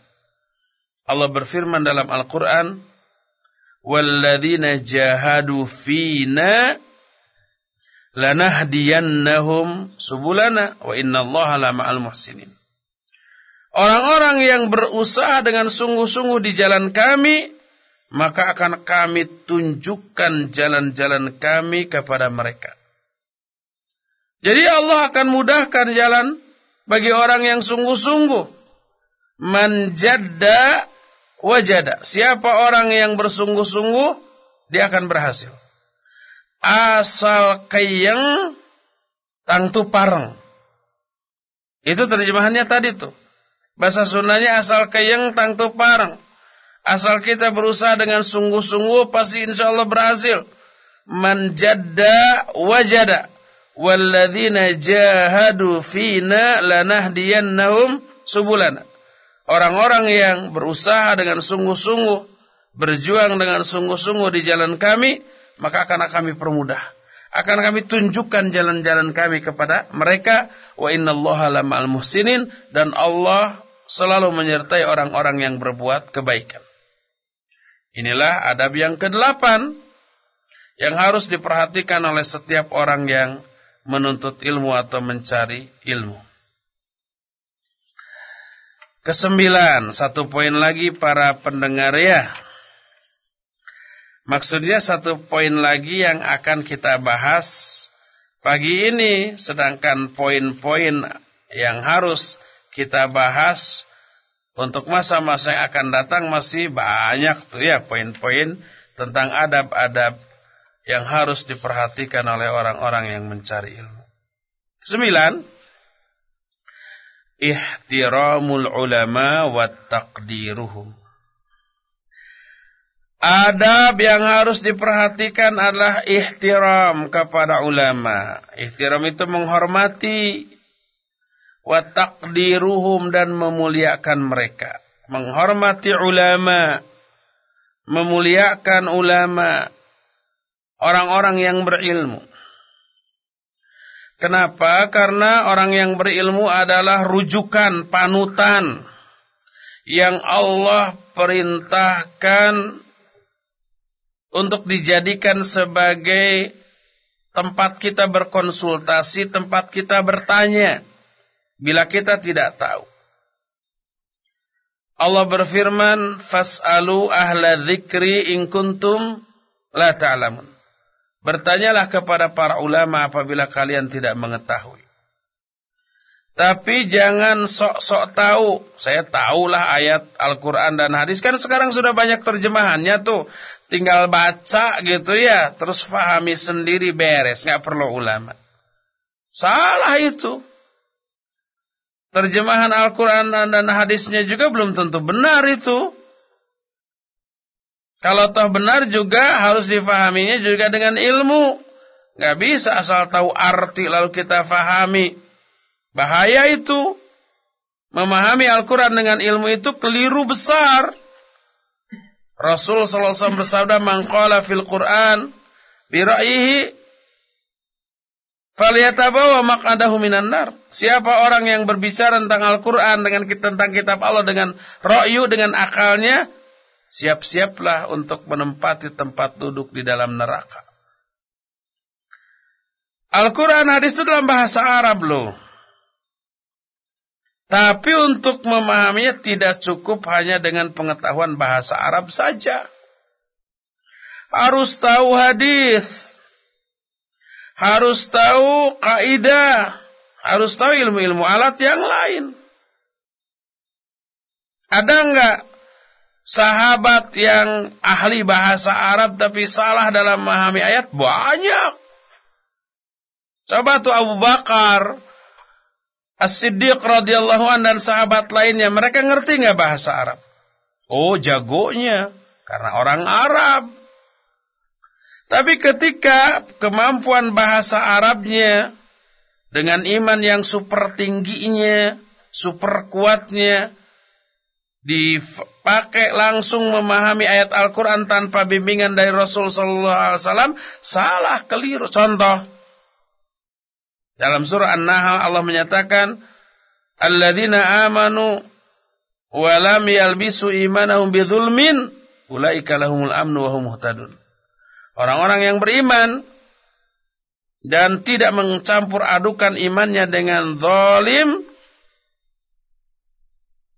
A: Allah berfirman dalam Al-Quran, وَالَّذِينَ جَاهَدُوا فِينَا لَنَهْدِيَنَّهُمْ سُبُلَنَا وَإِنَّ اللَّهَ لَمَعَ الْمُحْسِنِينَ Orang-orang yang berusaha dengan sungguh-sungguh di jalan kami, maka akan kami tunjukkan jalan-jalan kami kepada mereka. Jadi Allah akan mudahkan jalan bagi orang yang sungguh-sungguh. Manjadda wajada. Siapa orang yang bersungguh-sungguh, dia akan berhasil. Asal kayang tangtu pareng. Itu terjemahannya tadi tuh. Bahasa Sundanya asal kayang tangtu pareng. Asal kita berusaha dengan sungguh-sungguh pasti insya Allah berhasil. Manjadda wajada. Walladzina jahadu fina lanahdiyannahum subulana. Orang-orang yang berusaha dengan sungguh-sungguh, berjuang dengan sungguh-sungguh di jalan kami, maka akan kami permudah. Akan kami tunjukkan jalan-jalan kami kepada mereka. Wa innallaha lamal muhsinin. Dan Allah selalu menyertai orang-orang yang berbuat kebaikan. Inilah adab yang kedelapan yang harus diperhatikan oleh setiap orang yang menuntut ilmu atau mencari ilmu. Kesembilan, satu poin lagi para pendengar ya. Maksudnya satu poin lagi yang akan kita bahas pagi ini. Sedangkan poin-poin yang harus kita bahas untuk masa-masa yang akan datang masih banyak tuh ya poin-poin tentang adab-adab yang harus diperhatikan oleh orang-orang yang mencari ilmu. Sembilan, ihtiramul ulama wa taqdiruhum. Adab yang harus diperhatikan adalah ihtiram kepada ulama. Ihtiram itu menghormati. Wa taqdiruhum dan memuliakan mereka. Menghormati ulama memuliakan ulama orang-orang yang berilmu. Kenapa? Karena orang yang berilmu adalah rujukan panutan yang Allah perintahkan untuk dijadikan sebagai tempat kita berkonsultasi, tempat kita bertanya bila kita tidak tahu. Allah berfirman, "Fas'alu ahla dzikri in kuntum la ta'lamun." Bertanyalah kepada para ulama apabila kalian tidak mengetahui. Tapi jangan sok-sok tahu. Saya tahulah ayat Al-Quran dan hadis. Kan sekarang sudah banyak terjemahannya tuh. Tinggal baca gitu ya. Terus fahami sendiri beres. Nggak perlu ulama. Salah itu. Terjemahan Al-Quran dan hadisnya juga belum tentu benar itu. Kalau toh benar juga harus difahaminya juga dengan ilmu. Nggak bisa asal tahu arti lalu kita fahami. Bahaya itu. Memahami Al-Quran dengan ilmu itu keliru besar. Rasul SAW bersabda, Mangkala fil Quran, biraihi, faliyatabawa makadahu minan nar. Siapa orang yang berbicara tentang Al-Quran, dengan tentang kitab Allah, dengan ro'yu, dengan akalnya, siap-siaplah untuk menempati tempat duduk di dalam neraka. Al-Quran hadis itu dalam bahasa Arab loh. Tapi untuk memahaminya tidak cukup hanya dengan pengetahuan bahasa Arab saja. Harus tahu hadis. Harus tahu kaidah. Harus tahu ilmu-ilmu alat yang lain. Ada enggak sahabat yang ahli bahasa Arab tapi salah dalam memahami ayat? Banyak. Coba tuh Abu Bakar As-Siddiq radhiyallahu an dan sahabat lainnya, mereka ngerti nggak bahasa Arab? Oh, jagonya karena orang Arab. Tapi ketika kemampuan bahasa Arabnya dengan iman yang super tingginya, super kuatnya, dipakai langsung memahami ayat Al-Quran tanpa bimbingan dari Rasul Sallallahu Alaihi Wasallam, salah, keliru. Contoh, dalam surah An-Nahl Allah menyatakan alladzina amanu wa lam yalbisu imanahum bidzulmin ulaika lahumul amnu wa hum muhtadun. Orang-orang yang beriman dan tidak mencampur adukan imannya dengan zalim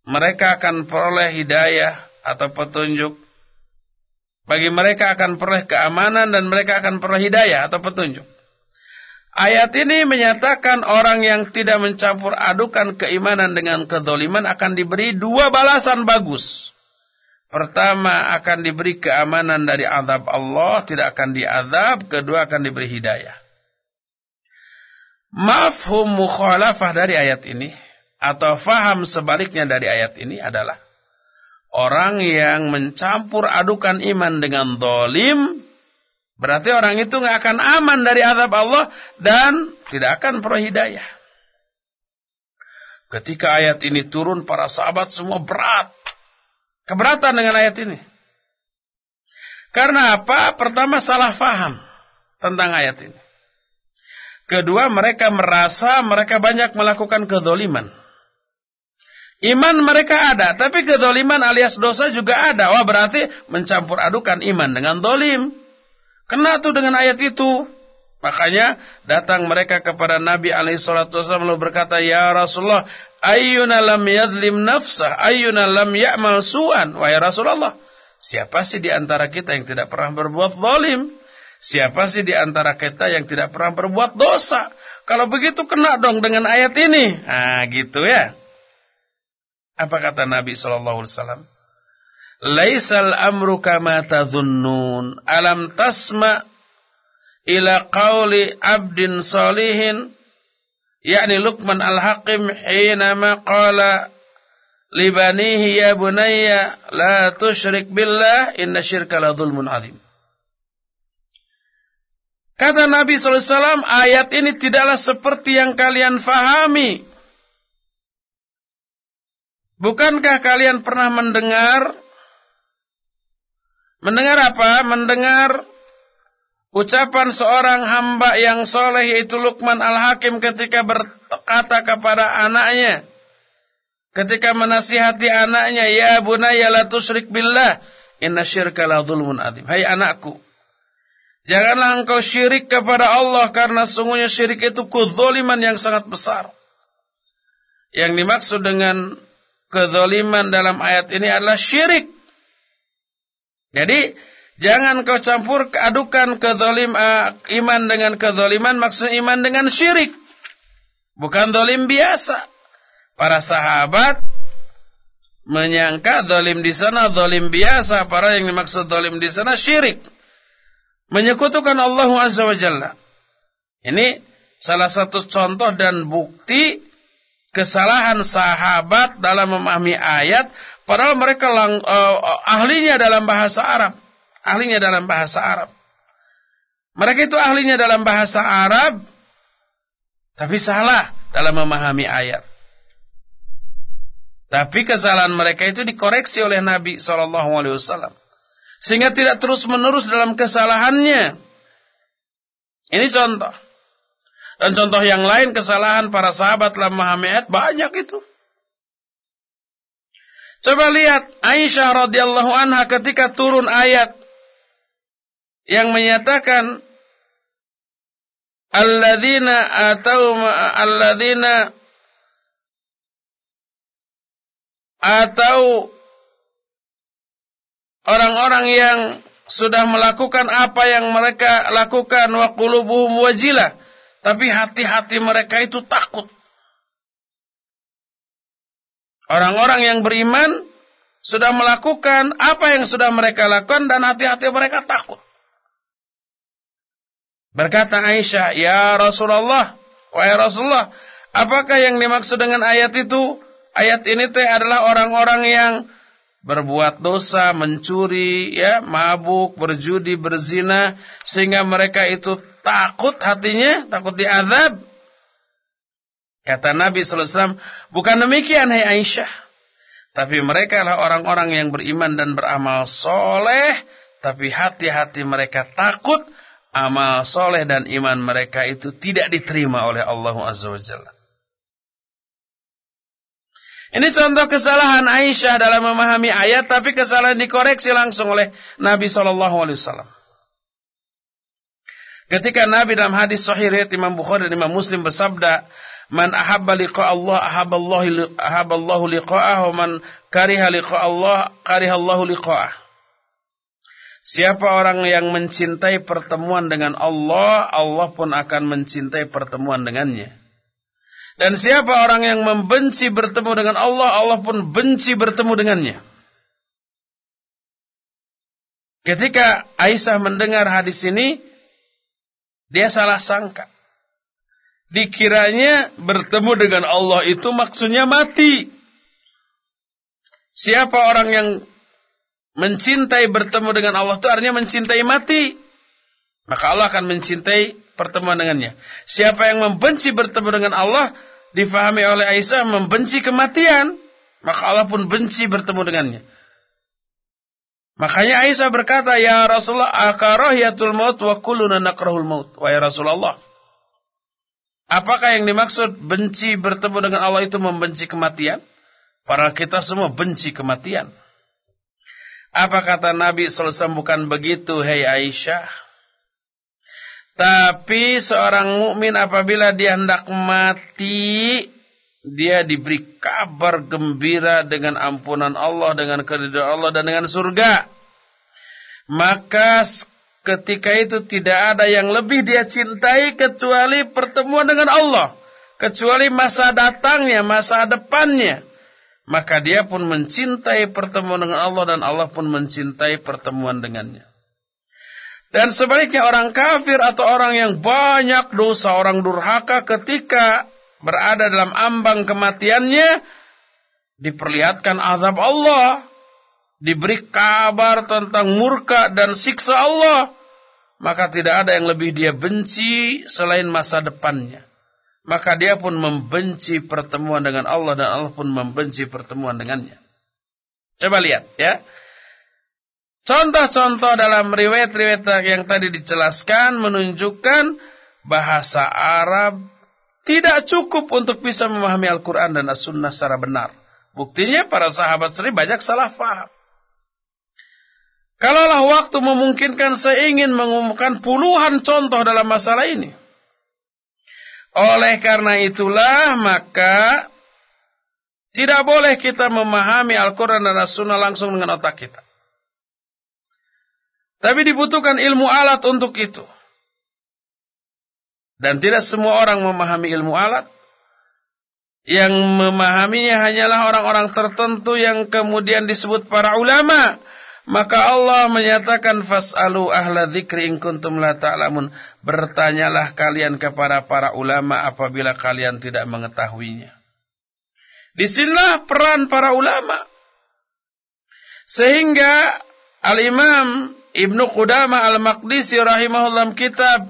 A: mereka akan peroleh hidayah atau petunjuk bagi mereka akan peroleh keamanan dan mereka akan peroleh hidayah atau petunjuk Ayat ini menyatakan orang yang tidak mencampur adukan keimanan dengan kedoliman akan diberi dua balasan bagus. Pertama akan diberi keamanan dari azab Allah, tidak akan diazab. Kedua akan diberi hidayah. Mafhum mukhalafah dari ayat ini, atau faham sebaliknya dari ayat ini adalah, orang yang mencampur adukan iman dengan dolim, Berarti orang itu nggak akan aman dari azab Allah dan tidak akan peroleh hidayah. Ketika ayat ini turun, para sahabat semua berat. Keberatan dengan ayat ini. Karena apa? Pertama salah faham tentang ayat ini. Kedua, mereka merasa mereka banyak melakukan kedoliman. Iman mereka ada, tapi kedoliman alias dosa juga ada. Wah berarti mencampur adukan iman dengan dolim. Kena tuh dengan ayat itu. Makanya datang mereka kepada Nabi alaihi salatu wasallam lalu berkata, "Ya Rasulullah, ayyuna lam yadlim nafsah, ayyuna lam ya'mal su'an." Wahai Rasulullah, siapa sih di antara kita yang tidak pernah berbuat zalim? Siapa sih di antara kita yang tidak pernah berbuat dosa? Kalau begitu kena dong dengan ayat ini. Ah, gitu ya. Apa kata Nabi sallallahu alaihi wasallam? Laisal amru kama tadhunnun. Alam tasma ila qawli abdin salihin yakni Luqman al-Hakim hinama qala libanihi ya bunayya la tusyrik billah inna syirka la dhulmun azim. Kata Nabi SAW, ayat ini tidaklah seperti yang kalian fahami. Bukankah kalian pernah mendengar mendengar apa? Mendengar ucapan seorang hamba yang soleh yaitu Luqman Al-Hakim ketika berkata kepada anaknya ketika menasihati anaknya ya bunayya la tusyrik billah inna syirka la dzulmun adzim hai anakku janganlah engkau syirik kepada Allah karena sungguhnya syirik itu kezaliman yang sangat besar. Yang dimaksud dengan kezaliman dalam ayat ini adalah syirik. Jadi Jangan kau campur adukan kezalim uh, iman dengan kezaliman maksud iman dengan syirik. Bukan zalim biasa. Para sahabat menyangka zalim di sana zalim biasa, para yang dimaksud zalim di sana syirik. Menyekutukan Allah Azza wa Jalla. Ini salah satu contoh dan bukti kesalahan sahabat dalam memahami ayat padahal mereka lang, uh, ahlinya dalam bahasa Arab ahlinya dalam bahasa Arab. Mereka itu ahlinya dalam bahasa Arab, tapi salah dalam memahami ayat. Tapi kesalahan mereka itu dikoreksi oleh Nabi Shallallahu Alaihi Wasallam, sehingga tidak terus menerus dalam kesalahannya. Ini contoh. Dan contoh yang lain kesalahan para sahabat dalam memahami ayat banyak itu. Coba lihat Aisyah radhiyallahu anha ketika turun ayat yang menyatakan alladzina atau alladzina atau orang-orang yang sudah melakukan apa yang mereka lakukan wa qulubuhum wajilah. Tapi hati-hati mereka itu takut. Orang-orang yang beriman sudah melakukan apa yang sudah mereka lakukan dan hati-hati mereka takut Berkata Aisyah, "Ya Rasulullah, wahai Rasulullah, apakah yang dimaksud dengan ayat itu? Ayat ini teh adalah orang-orang yang berbuat dosa, mencuri, ya, mabuk, berjudi, berzina sehingga mereka itu takut hatinya, takut diazab." Kata Nabi sallallahu alaihi wasallam, "Bukan demikian hai Aisyah. Tapi mereka adalah orang-orang yang beriman dan beramal soleh, tapi hati-hati mereka takut amal soleh dan iman mereka itu tidak diterima oleh Allah Azza wa Jalla. Ini contoh kesalahan Aisyah dalam memahami ayat, tapi kesalahan dikoreksi langsung oleh Nabi Shallallahu Alaihi Wasallam. Ketika Nabi dalam hadis Sahih riwayat Imam Bukhari dan Imam Muslim bersabda, "Man ahabba liqa Allah, ahabballahu ahabballahu liqa'ah, man kariha liqa Allah, kariha liqa'ah." Siapa orang yang mencintai pertemuan dengan Allah, Allah pun akan mencintai pertemuan dengannya. Dan siapa orang yang membenci bertemu dengan Allah, Allah pun benci bertemu dengannya. Ketika Aisyah mendengar hadis ini, dia salah sangka. Dikiranya bertemu dengan Allah itu maksudnya mati. Siapa orang yang mencintai bertemu dengan Allah itu artinya mencintai mati. Maka Allah akan mencintai pertemuan dengannya. Siapa yang membenci bertemu dengan Allah, difahami oleh Aisyah membenci kematian. Maka Allah pun benci bertemu dengannya. Makanya Aisyah berkata, Ya Rasulullah, akarahiyatul maut wa kulluna nakrahul maut. Wahai Rasulullah. Apakah yang dimaksud benci bertemu dengan Allah itu membenci kematian? Para kita semua benci kematian. Apa kata Nabi SAW bukan begitu, hei Aisyah? Tapi seorang mukmin apabila dia hendak mati, dia diberi kabar gembira dengan ampunan Allah, dengan keridhaan Allah dan dengan surga. Maka ketika itu tidak ada yang lebih dia cintai kecuali pertemuan dengan Allah, kecuali masa datangnya, masa depannya maka dia pun mencintai pertemuan dengan Allah dan Allah pun mencintai pertemuan dengannya. Dan sebaliknya orang kafir atau orang yang banyak dosa, orang durhaka ketika berada dalam ambang kematiannya, diperlihatkan azab Allah, diberi kabar tentang murka dan siksa Allah, maka tidak ada yang lebih dia benci selain masa depannya. Maka dia pun membenci pertemuan dengan Allah dan Allah pun membenci pertemuan dengannya. Coba lihat ya. Contoh-contoh dalam riwayat-riwayat yang tadi dijelaskan menunjukkan bahasa Arab tidak cukup untuk bisa memahami Al-Quran dan As-Sunnah secara benar. Buktinya para sahabat sering banyak salah faham. Kalaulah waktu memungkinkan saya ingin mengumumkan puluhan contoh dalam masalah ini. Oleh karena itulah maka tidak boleh kita memahami Al-Quran dan As-Sunnah langsung dengan otak kita. Tapi dibutuhkan ilmu alat untuk itu. Dan tidak semua orang memahami ilmu alat. Yang memahaminya hanyalah orang-orang tertentu yang kemudian disebut para ulama. Maka Allah menyatakan fas'alu ahla dzikri in kuntum la ta'lamun. Bertanyalah kalian kepada para ulama apabila kalian tidak mengetahuinya. Di sinilah peran para ulama. Sehingga Al-Imam Ibnu Qudamah Al-Maqdisi rahimahullah kitab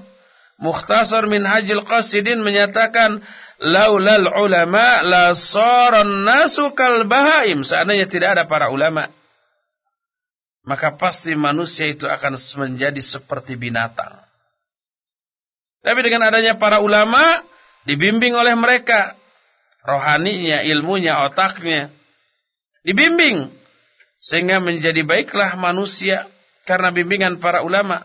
A: Mukhtasar min Hajil Qasidin menyatakan laulal ulama la saran nasu kal bahaim seandainya tidak ada para ulama maka pasti manusia itu akan menjadi seperti binatang. Tapi dengan adanya para ulama dibimbing oleh mereka. Rohaninya ilmunya otaknya. Dibimbing. Sehingga menjadi baiklah manusia karena bimbingan para ulama.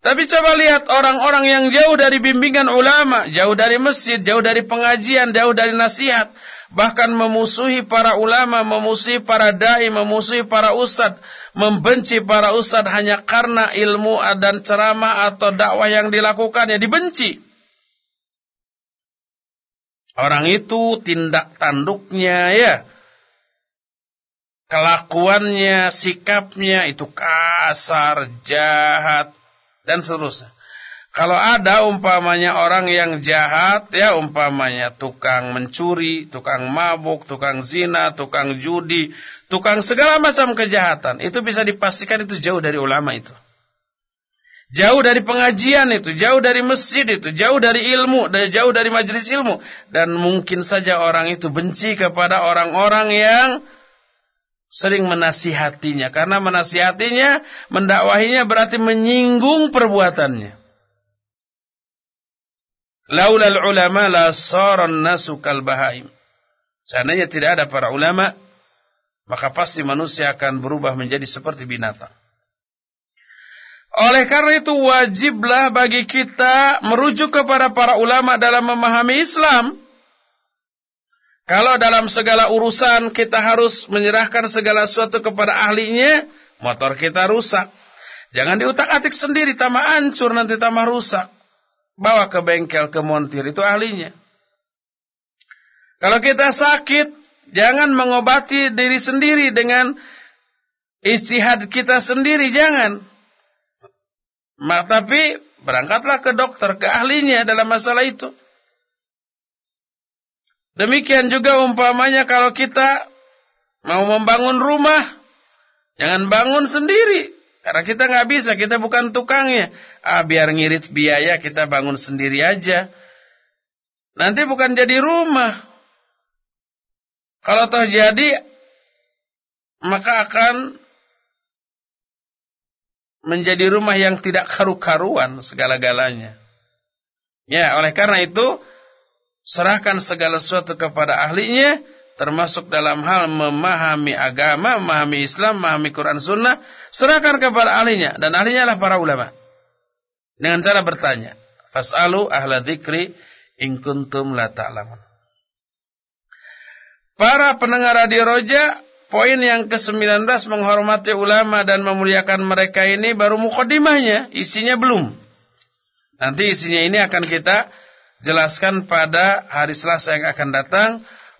A: Tapi coba lihat orang-orang yang jauh dari bimbingan ulama, jauh dari masjid, jauh dari pengajian, jauh dari nasihat, bahkan memusuhi para ulama, memusuhi para dai, memusuhi para ustad, membenci para ustad hanya karena ilmu dan ceramah atau dakwah yang dilakukannya dibenci. Orang itu tindak tanduknya ya kelakuannya, sikapnya itu kasar, jahat, dan seterusnya. Kalau ada umpamanya orang yang jahat, ya umpamanya tukang mencuri, tukang mabuk, tukang zina, tukang judi, tukang segala macam kejahatan, itu bisa dipastikan itu jauh dari ulama itu. Jauh dari pengajian itu, jauh dari masjid itu, jauh dari ilmu, jauh dari majelis ilmu. Dan mungkin saja orang itu benci kepada orang-orang yang sering menasihatinya karena menasihatinya mendakwahinya berarti menyinggung perbuatannya laulal ulama la saran nasu kal bahaim seandainya tidak ada para ulama maka pasti manusia akan berubah menjadi seperti binatang oleh karena itu wajiblah bagi kita merujuk kepada para ulama dalam memahami Islam kalau dalam segala urusan kita harus menyerahkan segala sesuatu kepada ahlinya, motor kita rusak. Jangan diutak-atik sendiri, tambah hancur nanti tambah rusak. Bawa ke bengkel, ke montir, itu ahlinya. Kalau kita sakit, jangan mengobati diri sendiri dengan istihad kita sendiri, jangan. Ma, tapi berangkatlah ke dokter, ke ahlinya dalam masalah itu. Demikian juga umpamanya kalau kita mau membangun rumah, jangan bangun sendiri. Karena kita nggak bisa, kita bukan tukangnya. Ah, biar ngirit biaya kita bangun sendiri aja. Nanti bukan jadi rumah. Kalau toh jadi, maka akan menjadi rumah yang tidak karu-karuan segala-galanya. Ya, oleh karena itu, serahkan segala sesuatu kepada ahlinya, termasuk dalam hal memahami agama, memahami Islam, memahami Quran Sunnah, serahkan kepada ahlinya. Dan ahlinya adalah para ulama. Dengan cara bertanya. Fas'alu ahla dzikri in kuntum la ta'lamun. Para pendengar Radio Roja, poin yang ke-19 menghormati ulama dan memuliakan mereka ini baru mukodimahnya, isinya belum. Nanti isinya ini akan kita jelaskan pada hari Selasa yang akan datang.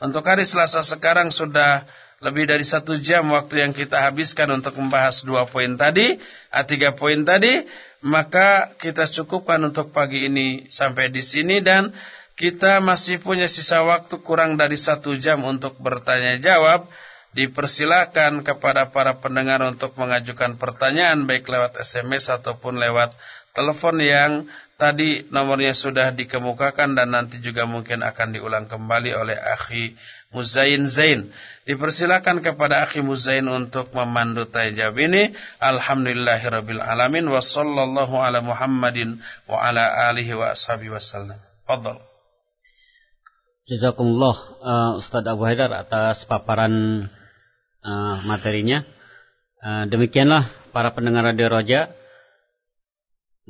A: Untuk hari Selasa sekarang sudah lebih dari satu jam waktu yang kita habiskan untuk membahas dua poin tadi, ah, tiga poin tadi, maka kita cukupkan untuk pagi ini sampai di sini dan kita masih punya sisa waktu kurang dari satu jam untuk bertanya jawab. dipersilakan kepada para pendengar untuk mengajukan pertanyaan baik lewat SMS ataupun lewat telepon yang tadi nomornya sudah dikemukakan dan nanti juga mungkin akan diulang kembali oleh Akhi Muzain Zain. Dipersilakan kepada Akhi Muzain untuk memandu tajab ini. Alhamdulillahirabbil alamin wa ala Muhammadin wa ala alihi wa ashabihi.
B: Jazakumullah uh, Ustaz Abu Haidar atas paparan uh, materinya. Uh, demikianlah para pendengar Radio Roja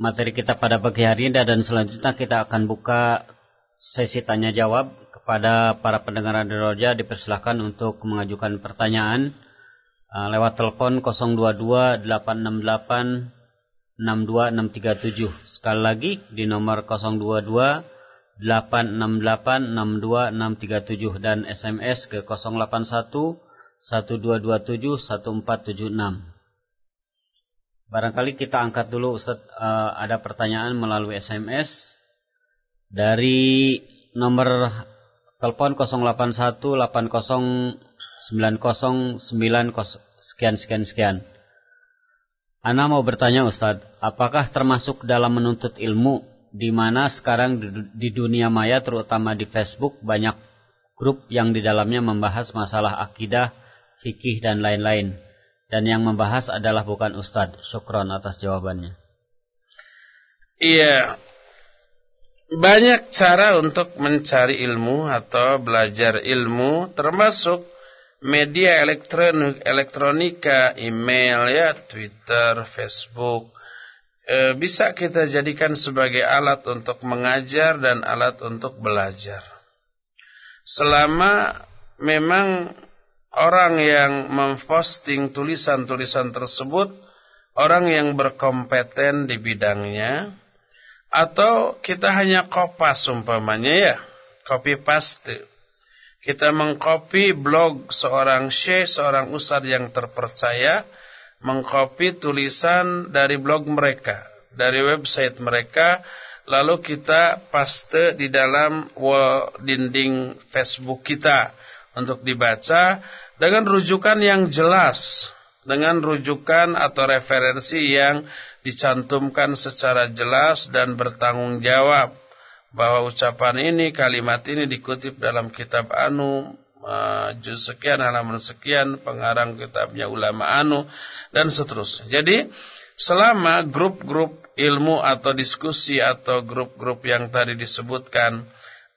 B: materi kita pada pagi hari ini dan selanjutnya kita akan buka sesi tanya jawab kepada para pendengar Radio Roja. Dipersilahkan untuk mengajukan pertanyaan uh, lewat telepon 022 868 62637 sekali lagi di nomor 022 868 62637 dan SMS ke 081 1227 1476 Barangkali kita angkat dulu Ustaz uh, ada pertanyaan melalui SMS dari nomor telepon 081 sekian sekian sekian. Ana mau bertanya Ustaz, apakah termasuk dalam menuntut ilmu di mana sekarang di dunia maya terutama di Facebook banyak grup yang di dalamnya membahas masalah akidah, fikih dan lain-lain. Dan yang membahas adalah bukan Ustadz. Syukron atas jawabannya.
A: Iya. Banyak cara untuk mencari ilmu atau belajar ilmu. Termasuk media elektronik, elektronika, email, ya, Twitter, Facebook. E, bisa kita jadikan sebagai alat untuk mengajar dan alat untuk belajar. Selama memang orang yang memposting tulisan-tulisan tersebut orang yang berkompeten di bidangnya atau kita hanya kopas umpamanya ya copy paste. Kita mengcopy blog seorang syekh seorang ustadz yang terpercaya mengcopy tulisan dari blog mereka dari website mereka lalu kita paste di dalam wall dinding Facebook kita untuk dibaca dengan rujukan yang jelas, dengan rujukan atau referensi yang dicantumkan secara jelas dan bertanggung jawab bahwa ucapan ini, kalimat ini dikutip dalam kitab Anu, juz sekian, halaman sekian, pengarang kitabnya ulama Anu, dan seterusnya. Jadi, selama grup-grup ilmu atau diskusi atau grup-grup yang tadi disebutkan,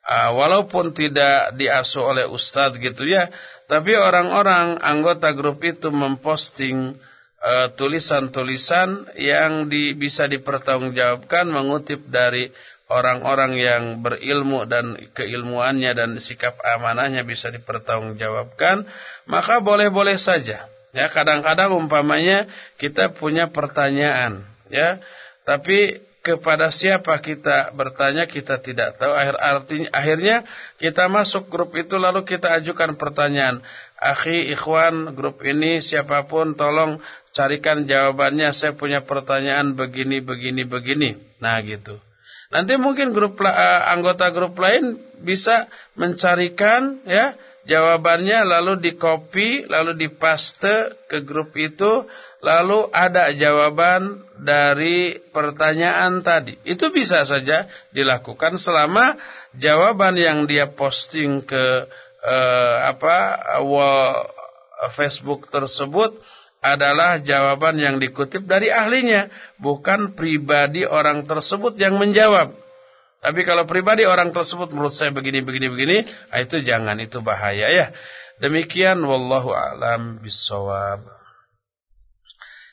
A: uh, walaupun tidak diasuh oleh ustadz gitu ya, tapi orang-orang anggota grup itu memposting uh, tulisan-tulisan uh, yang di, bisa dipertanggungjawabkan mengutip dari orang-orang yang berilmu dan keilmuannya dan sikap amanahnya bisa dipertanggungjawabkan, maka boleh-boleh saja. Ya, kadang-kadang umpamanya kita punya pertanyaan, ya, tapi kepada siapa kita bertanya kita tidak tahu. Akhir artinya akhirnya kita masuk grup itu lalu kita ajukan pertanyaan. Akhi ikhwan grup ini siapa pun tolong carikan jawabannya. Saya punya pertanyaan begini begini begini. Nah gitu. Nanti mungkin grup uh, anggota grup lain bisa mencarikan ya jawabannya lalu di copy lalu dipaste ke grup itu lalu ada jawaban dari pertanyaan tadi. Itu bisa saja dilakukan selama jawaban yang dia posting ke eh, apa wall Facebook tersebut adalah jawaban yang dikutip dari ahlinya, bukan pribadi orang tersebut yang menjawab. Tapi kalau pribadi orang tersebut menurut saya begini begini begini, ah, itu jangan itu bahaya ya. Demikian wallahu alam bisawab.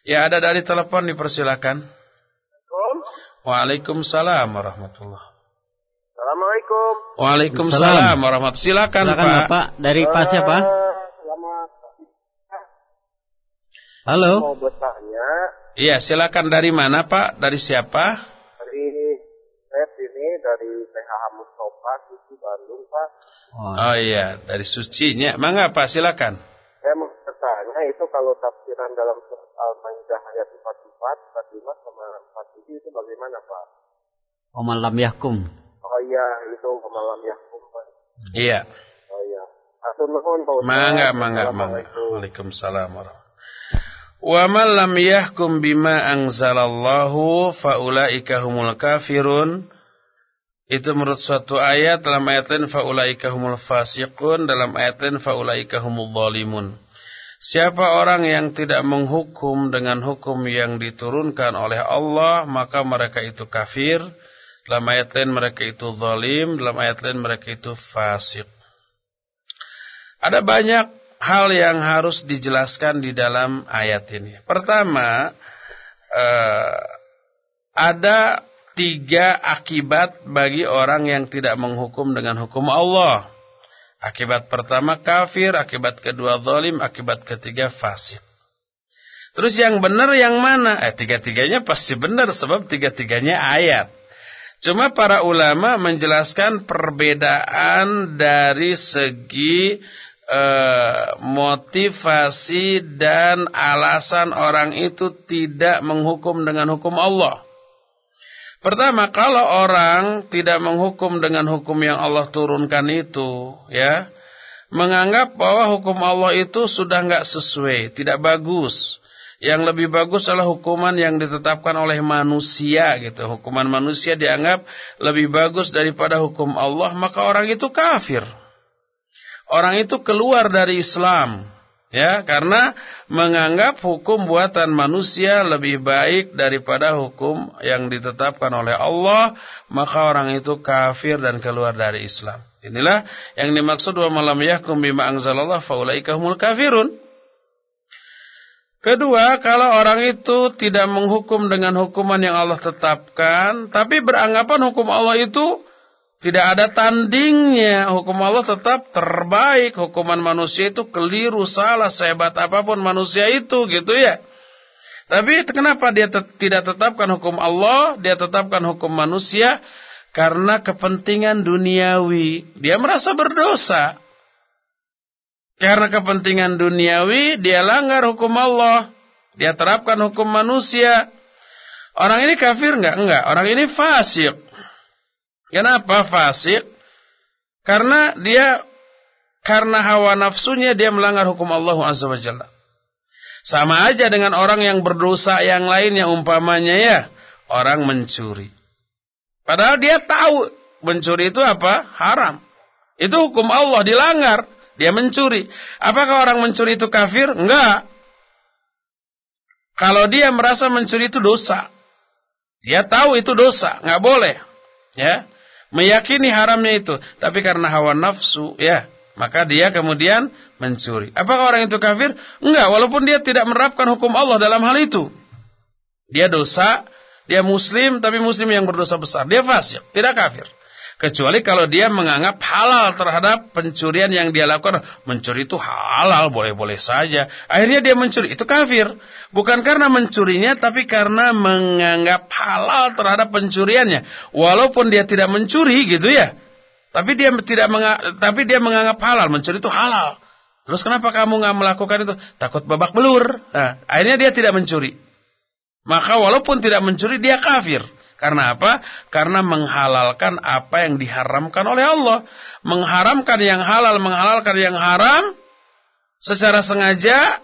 A: Ya ada dari telepon dipersilakan. Waalaikumsalam warahmatullah.
C: Assalamualaikum.
A: Waalaikumsalam warahmatullahi Silakan, Silakan Pak.
B: Bapak. Dari Pak siapa? Halo.
C: Mau bertanya.
A: Iya, silakan dari mana Pak? Dari siapa?
C: Dari PHH Mustafa Suci Bandung Pak.
A: Oh, oh iya, dari Sucinya. Mangga Pak, silakan.
C: Saya mau bertanya itu kalau tafsiran dalam Al-Maidah ayat 44, 45 sama 47 itu bagaimana Pak?
B: Omalam Yakum.
C: Oh iya, itu Omalam Yakum Pak.
A: Iya.
C: Oh iya. Atur nuhun Pak.
A: Mangga, mangga, mangga. Waalaikumsalam Wa man lam yahkum bima anzalallahu faulaika humul kafirun. Itu menurut suatu ayat dalam ayat lain faulaika humul fasiqun, dalam ayat lain faulaika humul zalimun. Siapa orang yang tidak menghukum dengan hukum yang diturunkan oleh Allah, maka mereka itu kafir. Dalam ayat lain mereka itu zalim, dalam ayat lain mereka itu fasik. Ada banyak hal yang harus dijelaskan di dalam ayat ini. Pertama, eh, ada tiga akibat bagi orang yang tidak menghukum dengan hukum Allah. Akibat pertama kafir, akibat kedua zalim, akibat ketiga fasik. Terus yang benar yang mana? Eh tiga-tiganya pasti benar sebab tiga-tiganya ayat. Cuma para ulama menjelaskan perbedaan dari segi eh, motivasi dan alasan orang itu tidak menghukum dengan hukum Allah. Pertama, kalau orang tidak menghukum dengan hukum yang Allah turunkan itu, ya, menganggap bahwa hukum Allah itu sudah nggak sesuai, tidak bagus. Yang lebih bagus adalah hukuman yang ditetapkan oleh manusia gitu. Hukuman manusia dianggap lebih bagus daripada hukum Allah, maka orang itu kafir. Orang itu keluar dari Islam. Ya, karena menganggap hukum buatan manusia lebih baik daripada hukum yang ditetapkan oleh Allah, maka orang itu kafir dan keluar dari Islam. Inilah yang dimaksud wa malam yahkum bima anzalallah faulaika humul kafirun. Kedua, kalau orang itu tidak menghukum dengan hukuman yang Allah tetapkan, tapi beranggapan hukum Allah itu tidak ada tandingnya. Hukum Allah tetap terbaik. Hukuman manusia itu keliru, salah, sehebat apa pun manusia itu gitu ya. Tapi kenapa dia tet tidak tetapkan hukum Allah, dia tetapkan hukum manusia? Karena kepentingan duniawi. Dia merasa berdosa. Karena kepentingan duniawi, dia langgar hukum Allah. Dia terapkan hukum manusia. Orang ini kafir enggak? Enggak. Orang ini fasik. Kenapa fasik? Karena dia karena hawa nafsunya dia melanggar hukum Allah Azza wa Jalla. Sama aja dengan orang yang berdosa yang lain yang umpamanya ya orang mencuri. Padahal dia tahu mencuri itu apa? Haram. Itu hukum Allah dilanggar, dia mencuri. Apakah orang mencuri itu kafir? Enggak. Kalau dia merasa mencuri itu dosa, dia tahu itu dosa, enggak boleh. Ya, meyakini haramnya itu, tapi karena hawa nafsu, ya, maka dia kemudian mencuri. Apakah orang itu kafir? Enggak, walaupun dia tidak menerapkan hukum Allah dalam hal itu. Dia dosa, dia muslim, tapi muslim yang berdosa besar. Dia fasik, tidak kafir. Kecuali kalau dia menganggap halal terhadap pencurian yang dia lakukan. Mencuri itu halal, boleh-boleh saja. Akhirnya dia mencuri, itu kafir. Bukan karena mencurinya, tapi karena menganggap halal terhadap pencuriannya. Walaupun dia tidak mencuri gitu ya. Tapi dia tidak tapi dia menganggap halal, mencuri itu halal. Terus kenapa kamu nggak melakukan itu? Takut babak belur. Nah, akhirnya dia tidak mencuri. Maka walaupun tidak mencuri dia kafir. Karena apa? Karena menghalalkan apa yang diharamkan oleh Allah. Mengharamkan yang halal, menghalalkan yang haram secara sengaja,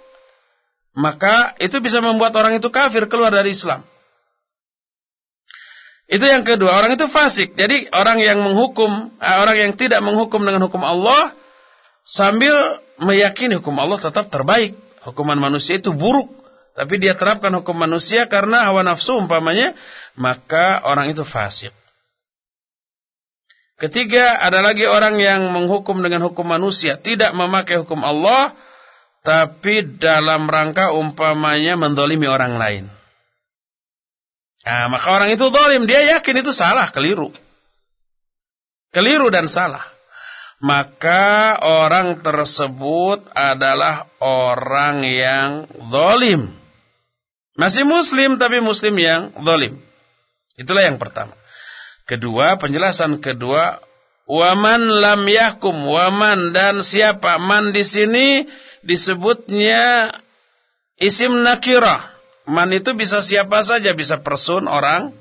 A: maka itu bisa membuat orang itu kafir keluar dari Islam. Itu yang kedua, orang itu fasik. Jadi orang yang menghukum, eh, orang yang tidak menghukum dengan hukum Allah sambil meyakini hukum Allah tetap terbaik. Hukuman manusia itu buruk. Tapi dia terapkan hukum manusia karena hawa nafsu umpamanya, maka orang itu fasik. Ketiga, ada lagi orang yang menghukum dengan hukum manusia, tidak memakai hukum Allah, tapi dalam rangka umpamanya mendolimi orang lain. Nah, maka orang itu dolim, dia yakin itu salah, keliru. Keliru dan salah. Maka orang tersebut adalah orang yang dolim. Masih muslim tapi muslim yang zalim. Itulah yang pertama. Kedua, penjelasan kedua, waman lam yahkum, waman dan siapa man di sini disebutnya isim nakirah. Man itu bisa siapa saja, bisa person, orang,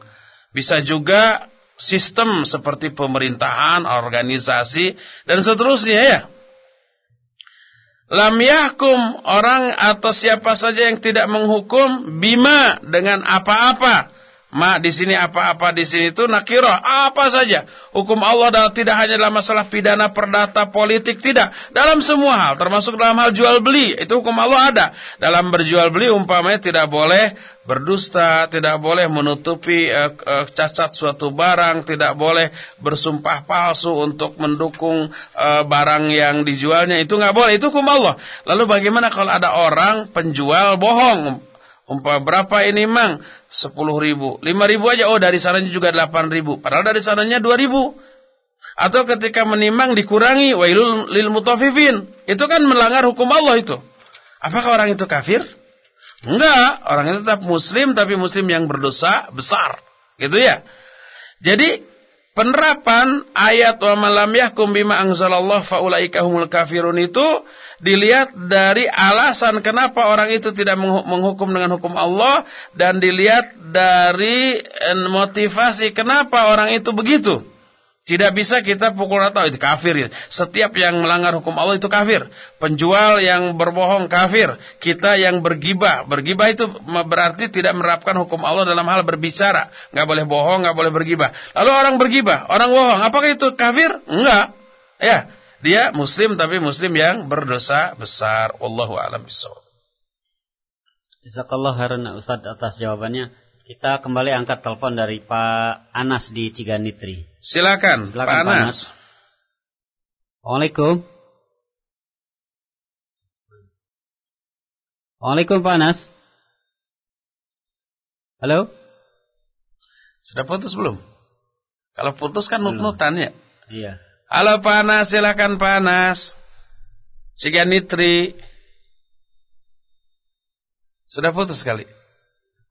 A: bisa juga sistem seperti pemerintahan, organisasi dan seterusnya ya. Lam yahkum orang atau siapa saja yang tidak menghukum bima dengan apa-apa Ma di sini apa-apa di sini itu nakirah apa saja. Hukum Allah dalam, tidak hanya dalam masalah pidana perdata politik tidak, dalam semua hal termasuk dalam hal jual beli itu hukum Allah ada. Dalam berjual beli umpamanya tidak boleh berdusta, tidak boleh menutupi uh, uh, cacat suatu barang, tidak boleh bersumpah palsu untuk mendukung uh, barang yang dijualnya itu nggak boleh. Itu hukum Allah. Lalu bagaimana kalau ada orang penjual bohong Umpah berapa ini mang? Sepuluh ribu. Lima ribu aja. Oh dari sananya juga delapan ribu. Padahal dari sananya dua ribu. Atau ketika menimang dikurangi. Wailul lil mutafifin. Itu kan melanggar hukum Allah itu. Apakah orang itu kafir? Enggak. Orang itu tetap muslim. Tapi muslim yang berdosa besar. Gitu ya. Jadi penerapan ayat wa malam yahkum bima anzalallah faulaika humul kafirun itu dilihat dari alasan kenapa orang itu tidak menghukum dengan hukum Allah dan dilihat dari eh, motivasi kenapa orang itu begitu. Tidak bisa kita pukul rata itu kafir. Setiap yang melanggar hukum Allah itu kafir. Penjual yang berbohong kafir. Kita yang bergibah. Bergibah itu berarti tidak menerapkan hukum Allah dalam hal berbicara. Nggak boleh bohong, nggak boleh bergibah. Lalu orang bergibah, orang bohong. Apakah itu kafir? Enggak. Ya. Dia muslim tapi muslim yang berdosa besar. Wallahu a'lam bishawab.
B: Jazakallah khairan Ustaz atas jawabannya. Kita kembali angkat telepon dari Pak Anas di Ciganitri.
A: Silakan, Silakan Pak Anas. Pak Anas.
B: Waalaikum. Waalaikum Pak Anas. Halo?
A: Sudah putus belum? Kalau putus kan nut-nutan ya?
B: Iya.
A: Halo panas, silakan panas. Siganitri. Sudah putus sekali.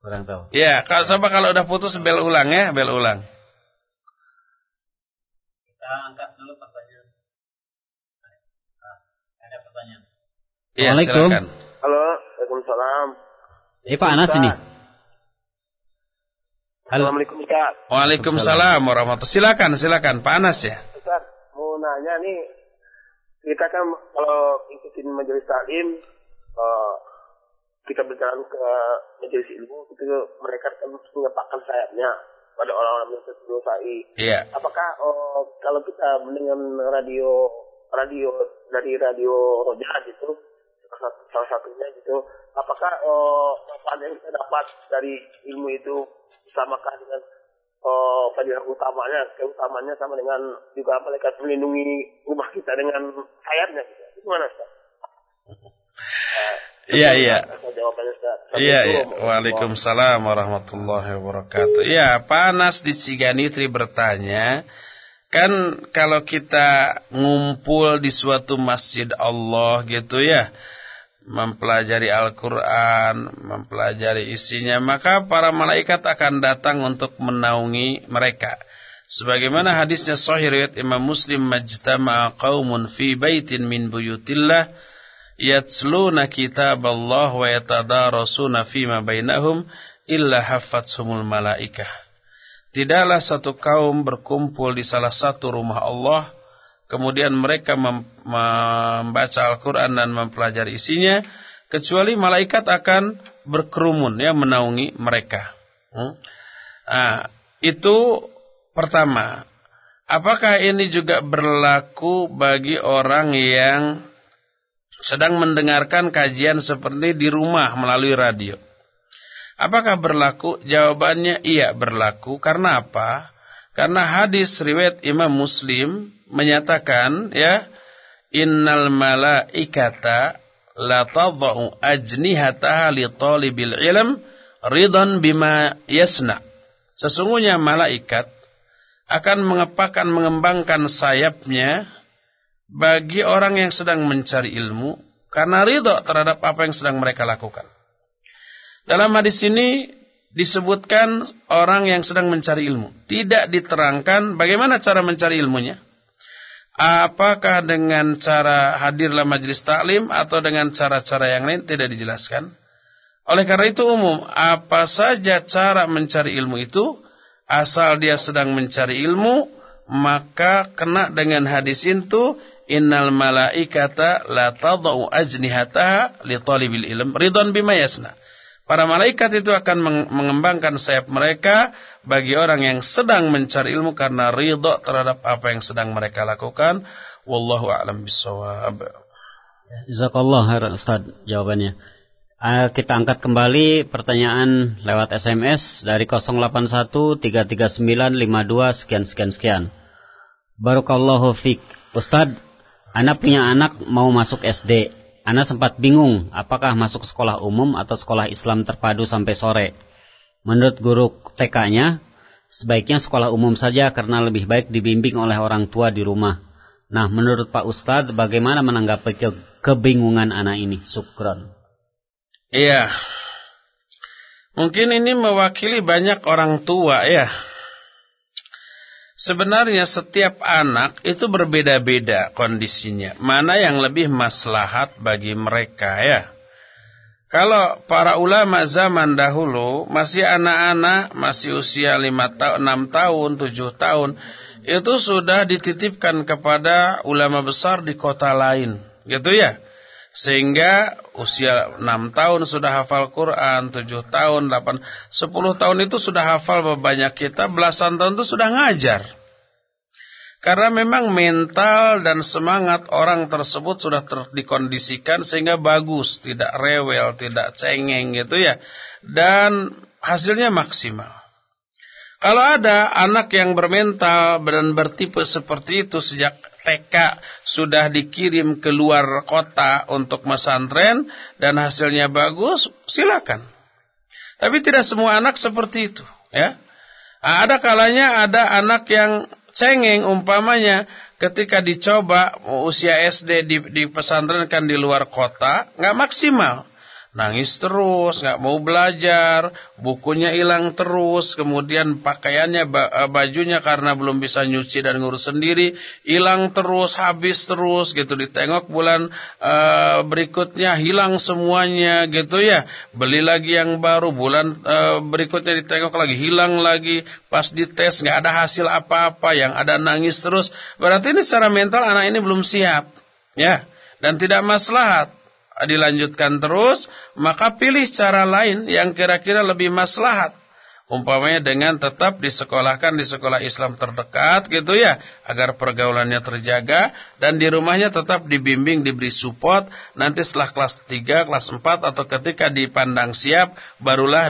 B: Kurang tahu.
A: Ya, kalau coba kalau udah putus bel ulang ya, bel ulang.
B: Kita angkat dulu pertanyaan. Nah, ada pertanyaan.
A: Iya, silakan.
C: Halo, Waalaikumsalam.
B: Ini Pak Anas ini.
C: Halo. Assalamualaikum Ustaz.
A: Waalaikumsalam warahmatullahi Silakan, silakan Pak Anas ya
C: nanya nih kita kan kalau ikutin majelis taklim uh, kita berjalan ke majelis ilmu itu mereka kan mengepakkan sayapnya pada orang-orang yang terdosai.
A: Iya.
C: Apakah uh, kalau kita mendengar radio radio dari radio Roja gitu salah satunya gitu apakah uh, yang kita dapat dari ilmu itu samakan dengan oh, fadilah utamanya, keutamanya sama dengan juga malaikat melindungi rumah kita dengan sayapnya. Gitu. Gimana Ustaz?
A: Iya iya. Iya iya. Waalaikumsalam warahmatullahi wabarakatuh. Iya, Panas di Ciganitri bertanya, kan kalau kita ngumpul di suatu masjid Allah gitu ya, mempelajari Al-Quran, mempelajari isinya, maka para malaikat akan datang untuk menaungi mereka. Sebagaimana hadisnya sahih riwayat Imam Muslim majtama'a qaumun fi baitin min buyutillah yatsluna kitaballah wa yatadarasuna fima bainahum illa haffatsumul malaikah. Tidaklah satu kaum berkumpul di salah satu rumah Allah kemudian mereka membaca Al-Quran dan mempelajari isinya, kecuali malaikat akan berkerumun ya menaungi mereka. Hmm? Nah, itu pertama. Apakah ini juga berlaku bagi orang yang sedang mendengarkan kajian seperti di rumah melalui radio? Apakah berlaku? Jawabannya iya berlaku. Karena apa? Karena hadis riwayat Imam Muslim menyatakan ya innal malaikata la tadau ajnihataha li talibil ilm ridan bima yasna. Sesungguhnya malaikat akan mengepakkan mengembangkan sayapnya bagi orang yang sedang mencari ilmu karena ridho terhadap apa yang sedang mereka lakukan. Dalam hadis ini disebutkan orang yang sedang mencari ilmu. Tidak diterangkan bagaimana cara mencari ilmunya. Apakah dengan cara hadir dalam majelis taklim atau dengan cara-cara yang lain tidak dijelaskan. Oleh karena itu umum, apa saja cara mencari ilmu itu, asal dia sedang mencari ilmu, maka kena dengan hadis itu, innal malaikata la tadau ajnihataha li talibil ilm ridwan bima yasna. Para malaikat itu akan mengembangkan sayap mereka bagi orang yang sedang mencari ilmu karena ridho terhadap apa yang sedang mereka lakukan. Wallahu a'lam bishawab.
B: Jazakallah khair Ustaz jawabannya. Uh, kita angkat kembali pertanyaan lewat SMS dari 081 339 52 sekian sekian sekian. Barakallahu fiq. Ustaz, anak punya anak mau masuk SD. Ana sempat bingung apakah masuk sekolah umum atau sekolah Islam terpadu sampai sore. Menurut guru TK-nya, sebaiknya sekolah umum saja karena lebih baik dibimbing oleh orang tua di rumah. Nah, menurut Pak Ustadz, bagaimana menanggapi ke kebingungan anak ini? Sukron.
A: Iya. Mungkin ini mewakili banyak orang tua ya. Sebenarnya setiap anak itu berbeda-beda kondisinya. Mana yang lebih maslahat bagi mereka ya. Kalau para ulama zaman dahulu masih anak-anak, masih usia 5 tahun, 6 tahun, 7 tahun, itu sudah dititipkan kepada ulama besar di kota lain. Gitu ya. Sehingga usia 6 tahun sudah hafal Quran, 7 tahun, 8, 10 tahun itu sudah hafal banyak kita, belasan tahun itu sudah ngajar. Karena memang mental dan semangat orang tersebut sudah dikondisikan sehingga bagus, tidak rewel, tidak cengeng gitu ya. Dan hasilnya maksimal. Kalau ada anak yang bermental dan bertipe seperti itu sejak TK sudah dikirim ke luar kota untuk mesantren dan hasilnya bagus, silakan. Tapi tidak semua anak seperti itu, ya. Ada kalanya ada anak yang cengeng umpamanya ketika dicoba usia SD di, di pesantren kan di luar kota, nggak maksimal nangis terus, nggak mau belajar, bukunya hilang terus, kemudian pakaiannya eh, bajunya karena belum bisa nyuci dan ngurus sendiri, hilang terus, habis terus gitu. Ditengok bulan uh, berikutnya hilang semuanya gitu ya. Beli lagi yang baru, bulan uh, berikutnya ditengok lagi hilang lagi, pas dites nggak ada hasil apa-apa, yang ada nangis terus. Berarti ini secara mental anak ini belum siap, ya. Dan tidak maslahat dilanjutkan terus, maka pilih cara lain yang kira-kira lebih maslahat. Umpamanya dengan tetap disekolahkan di sekolah Islam terdekat gitu ya, agar pergaulannya terjaga dan di rumahnya tetap dibimbing, diberi support. Nanti setelah kelas 3, kelas 4 atau ketika dipandang siap barulah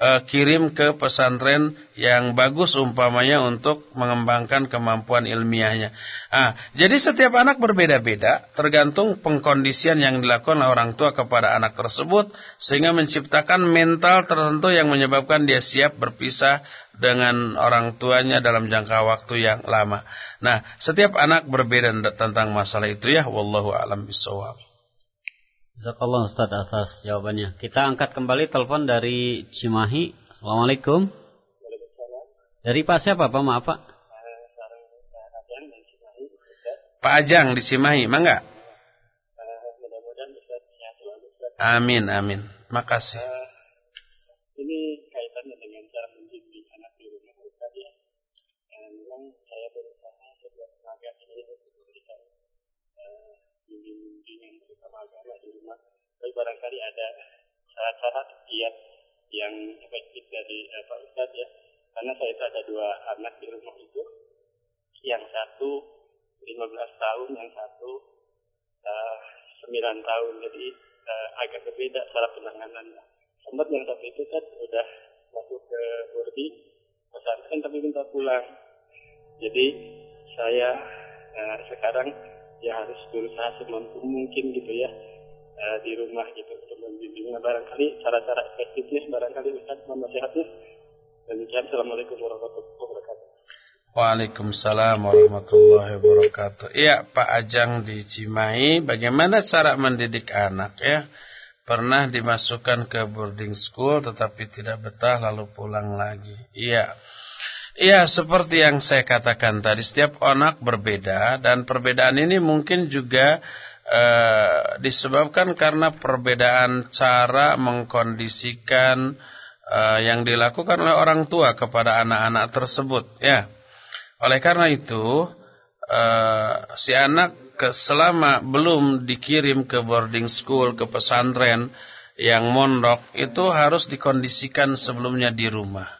A: dikirim ke pesantren yang bagus umpamanya untuk mengembangkan kemampuan ilmiahnya. Ah, jadi setiap anak berbeda-beda tergantung pengkondisian yang dilakukan orang tua kepada anak tersebut sehingga menciptakan mental tertentu yang menyebabkan dia siap berpisah dengan orang tuanya dalam jangka waktu yang lama. Nah, setiap anak berbeda tentang masalah itu ya wallahu alam bisawab.
B: Jazakallah Ustaz atas jawabannya. Kita angkat kembali telepon dari Cimahi. Assalamualaikum. Dari Pak siapa Pak? Maaf Pak.
A: Pak Ajang di Cimahi, mangga? Amin, amin. Makasih.
D: Agama di rumah. Tapi barangkali ada syarat-syarat kiat yang efektif dari eh, Pak Ustadz ya. Karena saya itu ada dua anak di rumah itu. Yang satu 15 tahun yang satu uh, 9 tahun. Jadi uh, agak berbeda cara penanganannya. Sempat yang satu itu kan udah masuk ke boarding pesantren tapi minta pulang. Jadi saya uh, sekarang ya harus berusaha semampu mungkin gitu ya uh, di rumah gitu untuk membimbingnya barangkali cara-cara efektifnya barangkali Ustaz menasihatnya Demikian, Assalamualaikum warahmatullahi wabarakatuh.
A: Waalaikumsalam warahmatullahi wabarakatuh. Iya, Pak Ajang di Cimahi, bagaimana cara mendidik anak ya? Pernah dimasukkan ke boarding school tetapi tidak betah lalu pulang lagi. Iya. Iya, seperti yang saya katakan tadi, setiap anak berbeda dan perbedaan ini mungkin juga uh, disebabkan karena perbedaan cara mengkondisikan uh, yang dilakukan oleh orang tua kepada anak-anak tersebut ya oleh karena itu uh, si anak selama belum dikirim ke boarding school, ke pesantren yang mondok, itu harus dikondisikan sebelumnya di rumah.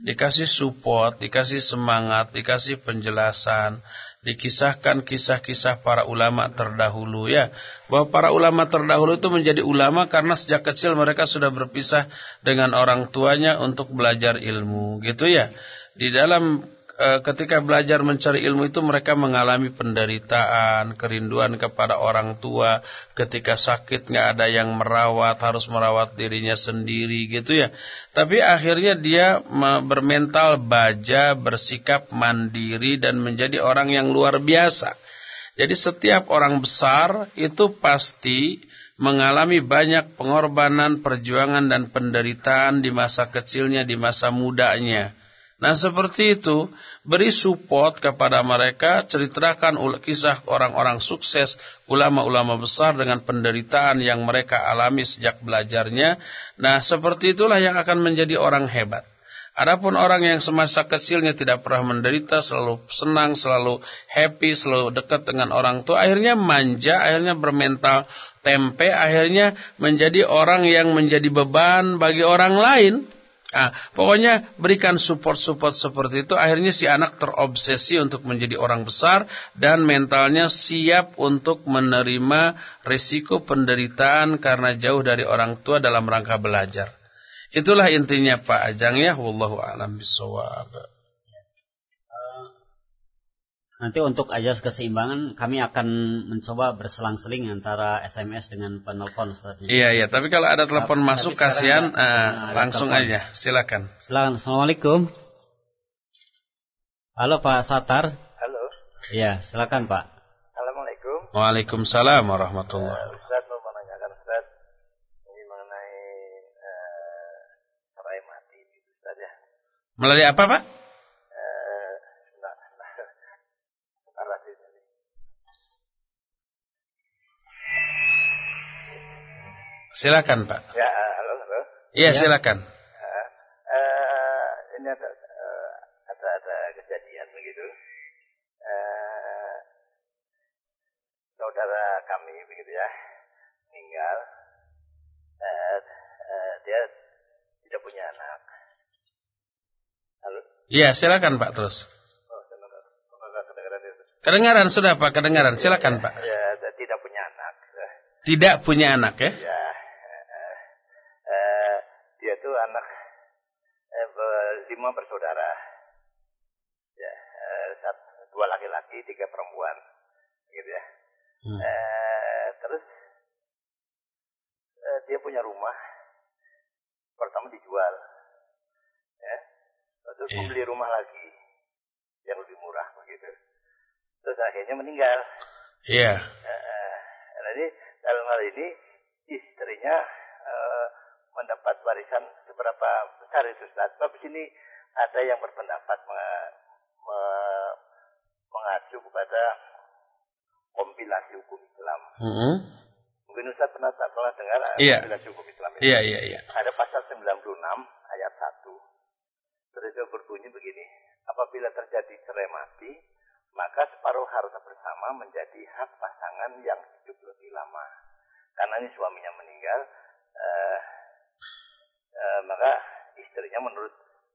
A: Dikasih support, dikasih semangat, dikasih penjelasan, dikisahkan kisah-kisah para ulama terdahulu ya. Bahwa para ulama terdahulu itu menjadi ulama karena sejak kecil mereka sudah berpisah dengan orang tuanya untuk belajar ilmu gitu ya. Di dalam ketika belajar mencari ilmu itu mereka mengalami penderitaan, kerinduan kepada orang tua, ketika sakit nggak ada yang merawat, harus merawat dirinya sendiri gitu ya. Tapi akhirnya dia bermental baja, bersikap mandiri dan menjadi orang yang luar biasa. Jadi setiap orang besar itu pasti mengalami banyak pengorbanan, perjuangan dan penderitaan di masa kecilnya, di masa mudanya. Nah seperti itu, beri support kepada mereka, ceritakan kisah orang-orang sukses, ulama-ulama besar dengan penderitaan yang mereka alami sejak belajarnya. Nah seperti itulah yang akan menjadi orang hebat. Adapun orang yang semasa kecilnya tidak pernah menderita, selalu senang, selalu happy, selalu dekat dengan orang tua, akhirnya manja, akhirnya bermental tempe, akhirnya menjadi orang yang menjadi beban bagi orang lain. Nah, pokoknya berikan support-support seperti itu. Akhirnya si anak terobsesi untuk menjadi orang besar dan mentalnya siap untuk menerima risiko penderitaan karena jauh dari orang tua dalam rangka belajar. Itulah intinya Pak Ajang ya. Wallahu a'lam.
B: Nanti untuk ajas keseimbangan kami akan mencoba berselang-seling antara SMS dengan penelpon Ustaz.
A: Iya iya, tapi kalau ada telepon masuk kasihan uh, langsung telepon. aja. Silakan.
B: Silakan. Assalamualaikum. Halo Pak Satar.
E: Halo.
B: Iya, silakan Pak.
E: Assalamualaikum.
A: Waalaikumsalam warahmatullahi
E: wabarakatuh. Ustaz mau menanyakan Ustaz ini mengenai uh, mati itu Ustaz ya.
A: Melalui apa Pak? Silakan Pak.
E: Ya, halo, halo.
A: Iya, ya. silakan.
E: Uh, uh, ini ada, uh, ada ada kejadian begitu. Uh, saudara kami begitu ya meninggal. Uh, uh, dia tidak punya anak.
A: Halo. Iya, silakan Pak terus. Oh, kedengaran sudah Pak, kedengaran. Silakan Pak.
E: Ya, tidak punya anak.
A: Tidak punya anak ya?
E: Ya, lima bersaudara. Ya, eh, satu, dua laki-laki, tiga perempuan. Gitu ya. Hmm. Eh, terus eh, dia punya rumah. Pertama dijual. Ya. Terus yeah. membeli rumah lagi yang lebih murah begitu. Terus akhirnya meninggal.
A: Iya. Yeah.
E: Eh, jadi dalam hal ini istrinya eh, mendapat warisan seberapa besar itu Ustaz. Sebab sini ada yang berpendapat me, me, mengacu kepada kompilasi hukum Islam. Mm -hmm. Mungkin Ustaz pernah, pernah dengar
A: yeah.
E: kompilasi hukum Islam
A: itu. Iya, yeah, iya, yeah, iya.
E: Ada pasal 96 ayat 1. Terus itu berbunyi begini. Apabila terjadi cerai mati, maka separuh harta bersama menjadi hak pasangan yang hidup lebih lama. Karena ini suaminya meninggal, eh, eh, maka istrinya menurut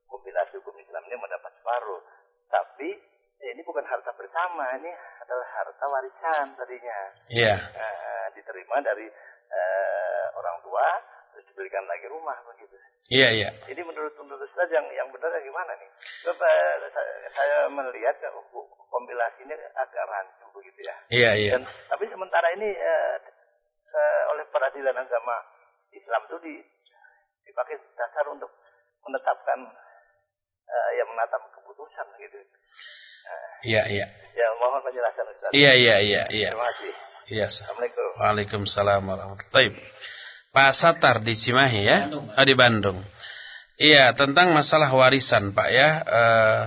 E: kompilasi hukum Islam ini mendapat separuh. Tapi ya ini bukan harta bersama, ini adalah harta warisan tadinya.
A: Iya. Yeah.
E: Nah, diterima dari uh, orang tua, terus diberikan lagi rumah begitu.
A: Iya yeah, iya. Yeah.
E: Jadi menurut menurut Ustaz yang yang benar gimana nih? Coba saya, saya melihat kompilasi ini agak rancu begitu ya.
A: Iya yeah, iya.
E: Yeah. tapi sementara ini uh, uh, oleh peradilan agama Islam itu di, dipakai dasar untuk menetapkan uh, yang menatap keputusan gitu.
A: Iya, uh, iya.
E: Ya, mohon penjelasan Ustaz.
A: Iya, iya, iya, iya.
E: Terima kasih.
A: Iya.
E: Assalamualaikum.
A: Waalaikumsalam warahmatullahi wabarakatuh. Pak Satar di Cimahi ya? Bandung, oh, di Bandung. Iya, tentang masalah warisan, Pak ya. Uh,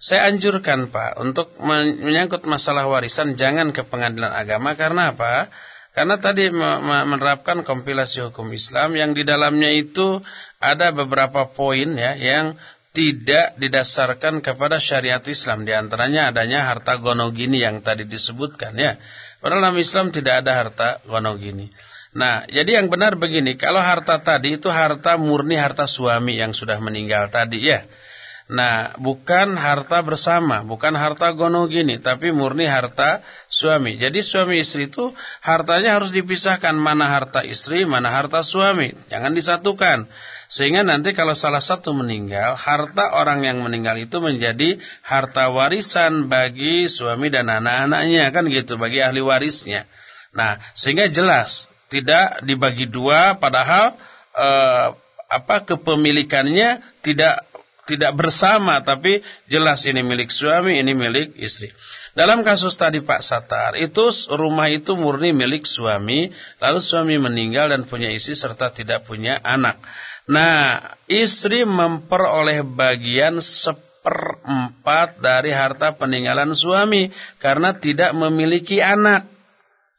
A: saya anjurkan Pak untuk menyangkut masalah warisan jangan ke pengadilan agama karena apa? Karena tadi menerapkan kompilasi hukum Islam yang di dalamnya itu ada beberapa poin ya yang tidak didasarkan kepada syariat Islam. Di antaranya adanya harta gonogini yang tadi disebutkan ya. Padahal dalam Islam tidak ada harta gonogini. Nah, jadi yang benar begini, kalau harta tadi itu harta murni harta suami yang sudah meninggal tadi ya. Nah, bukan harta bersama, bukan harta gonogini, tapi murni harta suami. Jadi suami istri itu hartanya harus dipisahkan mana harta istri, mana harta suami. Jangan disatukan. Sehingga nanti kalau salah satu meninggal, harta orang yang meninggal itu menjadi harta warisan bagi suami dan anak-anaknya kan gitu, bagi ahli warisnya. Nah, sehingga jelas tidak dibagi dua padahal eh, apa kepemilikannya tidak tidak bersama tapi jelas ini milik suami, ini milik istri. Dalam kasus tadi Pak Satar, itu rumah itu murni milik suami, lalu suami meninggal dan punya istri serta tidak punya anak. Nah, istri memperoleh bagian seperempat dari harta peninggalan suami karena tidak memiliki anak.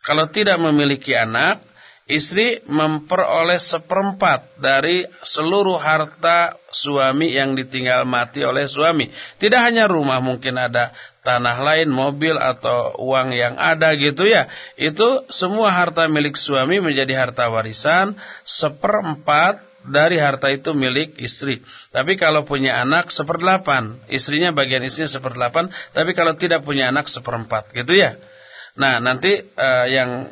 A: Kalau tidak memiliki anak, istri memperoleh seperempat dari seluruh harta suami yang ditinggal mati oleh suami. Tidak hanya rumah, mungkin ada tanah lain, mobil atau uang yang ada gitu ya. Itu semua harta milik suami menjadi harta warisan seperempat dari harta itu milik istri. Tapi kalau punya anak seperdelapan, istrinya bagian istrinya seperdelapan. Tapi kalau tidak punya anak seperempat, gitu ya. Nah nanti uh, yang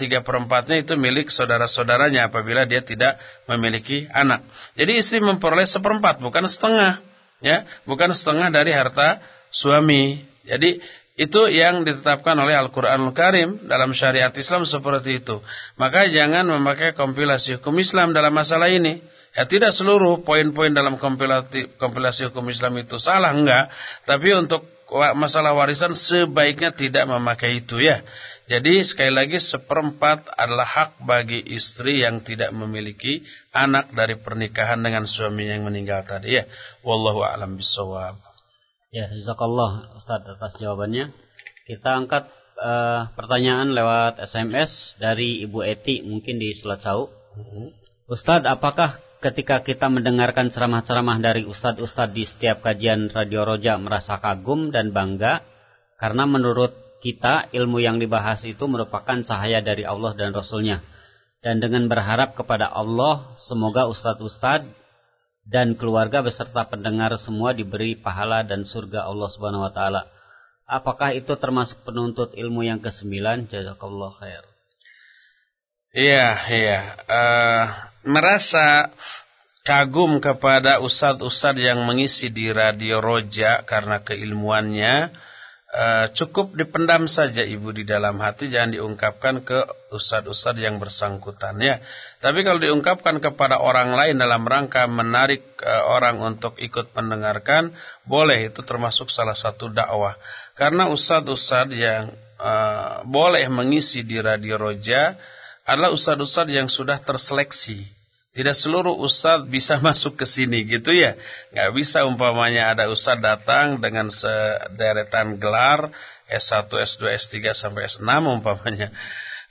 A: tiga perempatnya itu milik saudara-saudaranya apabila dia tidak memiliki anak. Jadi istri memperoleh seperempat, bukan setengah, ya, bukan setengah dari harta suami. Jadi itu yang ditetapkan oleh Al-Quranul Karim dalam syariat Islam seperti itu. Maka jangan memakai kompilasi hukum Islam dalam masalah ini. Ya tidak seluruh poin-poin dalam kompilasi, kompilasi hukum Islam itu salah, enggak. Tapi untuk masalah warisan sebaiknya tidak memakai itu ya. Jadi sekali lagi seperempat adalah hak bagi istri yang tidak memiliki anak dari pernikahan dengan suami yang meninggal tadi ya. Wallahu a'lam bishawab.
B: Ya, jazakallah Ustaz atas jawabannya. Kita angkat uh, pertanyaan lewat SMS dari Ibu Eti mungkin di Selat Uh Ustadz, apakah ketika kita mendengarkan ceramah-ceramah dari ustadz-ustadz di setiap kajian Radio Roja merasa kagum dan bangga karena menurut kita ilmu yang dibahas itu merupakan cahaya dari Allah dan Rasulnya. Dan dengan berharap kepada Allah, semoga ustadz-ustadz dan keluarga beserta pendengar semua diberi pahala dan surga Allah Subhanahu wa taala. Apakah itu termasuk penuntut ilmu yang kesembilan? Jazakallah khair.
A: Iya, iya. Uh, merasa kagum kepada ustadz-ustadz yang mengisi di Radio Roja karena keilmuannya Uh, cukup dipendam saja ibu di dalam hati. Jangan diungkapkan ke ustad-ustad yang bersangkutan ya. Tapi kalau diungkapkan kepada orang lain dalam rangka menarik uh, orang untuk ikut mendengarkan boleh. Itu termasuk salah satu dakwah. Karena ustad-ustad yang uh, boleh mengisi di radio roja adalah ustad-ustad yang sudah terseleksi tidak seluruh ustadz bisa (laughs) masuk ke sini gitu ya. Nggak bisa umpamanya ada ustadz datang dengan sederetan gelar S1, S2, S3 sampai S6 umpamanya.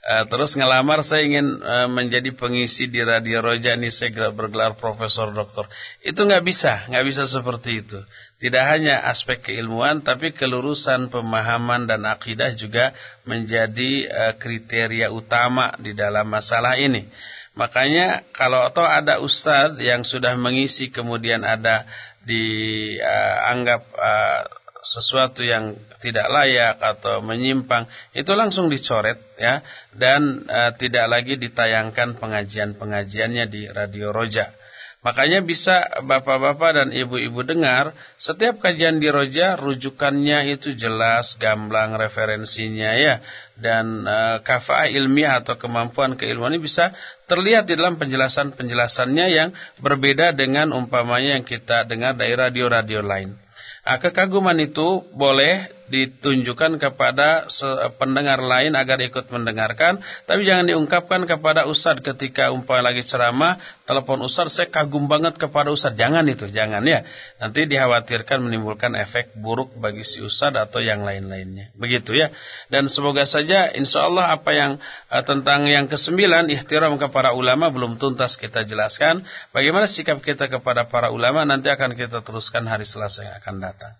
A: Uh, terus ngelamar saya ingin uh, menjadi pengisi di Radio Roja ini saya bergelar profesor doktor. Itu nggak bisa, nggak bisa seperti itu. Tidak hanya aspek keilmuan, tapi kelurusan pemahaman dan akidah juga menjadi uh, kriteria utama di dalam masalah ini. Makanya kalau atau ada ustadz yang sudah mengisi kemudian ada dianggap uh, uh, sesuatu yang tidak layak atau menyimpang itu langsung dicoret ya dan uh, tidak lagi ditayangkan pengajian-pengajiannya di Radio Roja. Makanya bisa bapak-bapak dan ibu-ibu dengar setiap kajian di Roja rujukannya itu jelas, gamblang referensinya ya dan e, kafah ilmiah atau kemampuan keilmuan ini bisa terlihat di dalam penjelasan-penjelasannya yang berbeda dengan umpamanya yang kita dengar dari radio-radio lain. Nah, kekaguman itu boleh ditunjukkan kepada pendengar lain agar ikut mendengarkan, tapi jangan diungkapkan kepada ustad ketika umpamanya lagi ceramah, telepon ustad saya kagum banget kepada ustad. Jangan itu, jangan ya. Nanti dikhawatirkan menimbulkan efek buruk bagi si ustad atau yang lain-lainnya. Begitu ya. Dan semoga saja insya Allah apa yang uh, tentang yang kesembilan ihtiram kepada ulama belum tuntas kita jelaskan. Bagaimana sikap kita kepada para ulama nanti akan kita teruskan hari Selasa yang akan datang.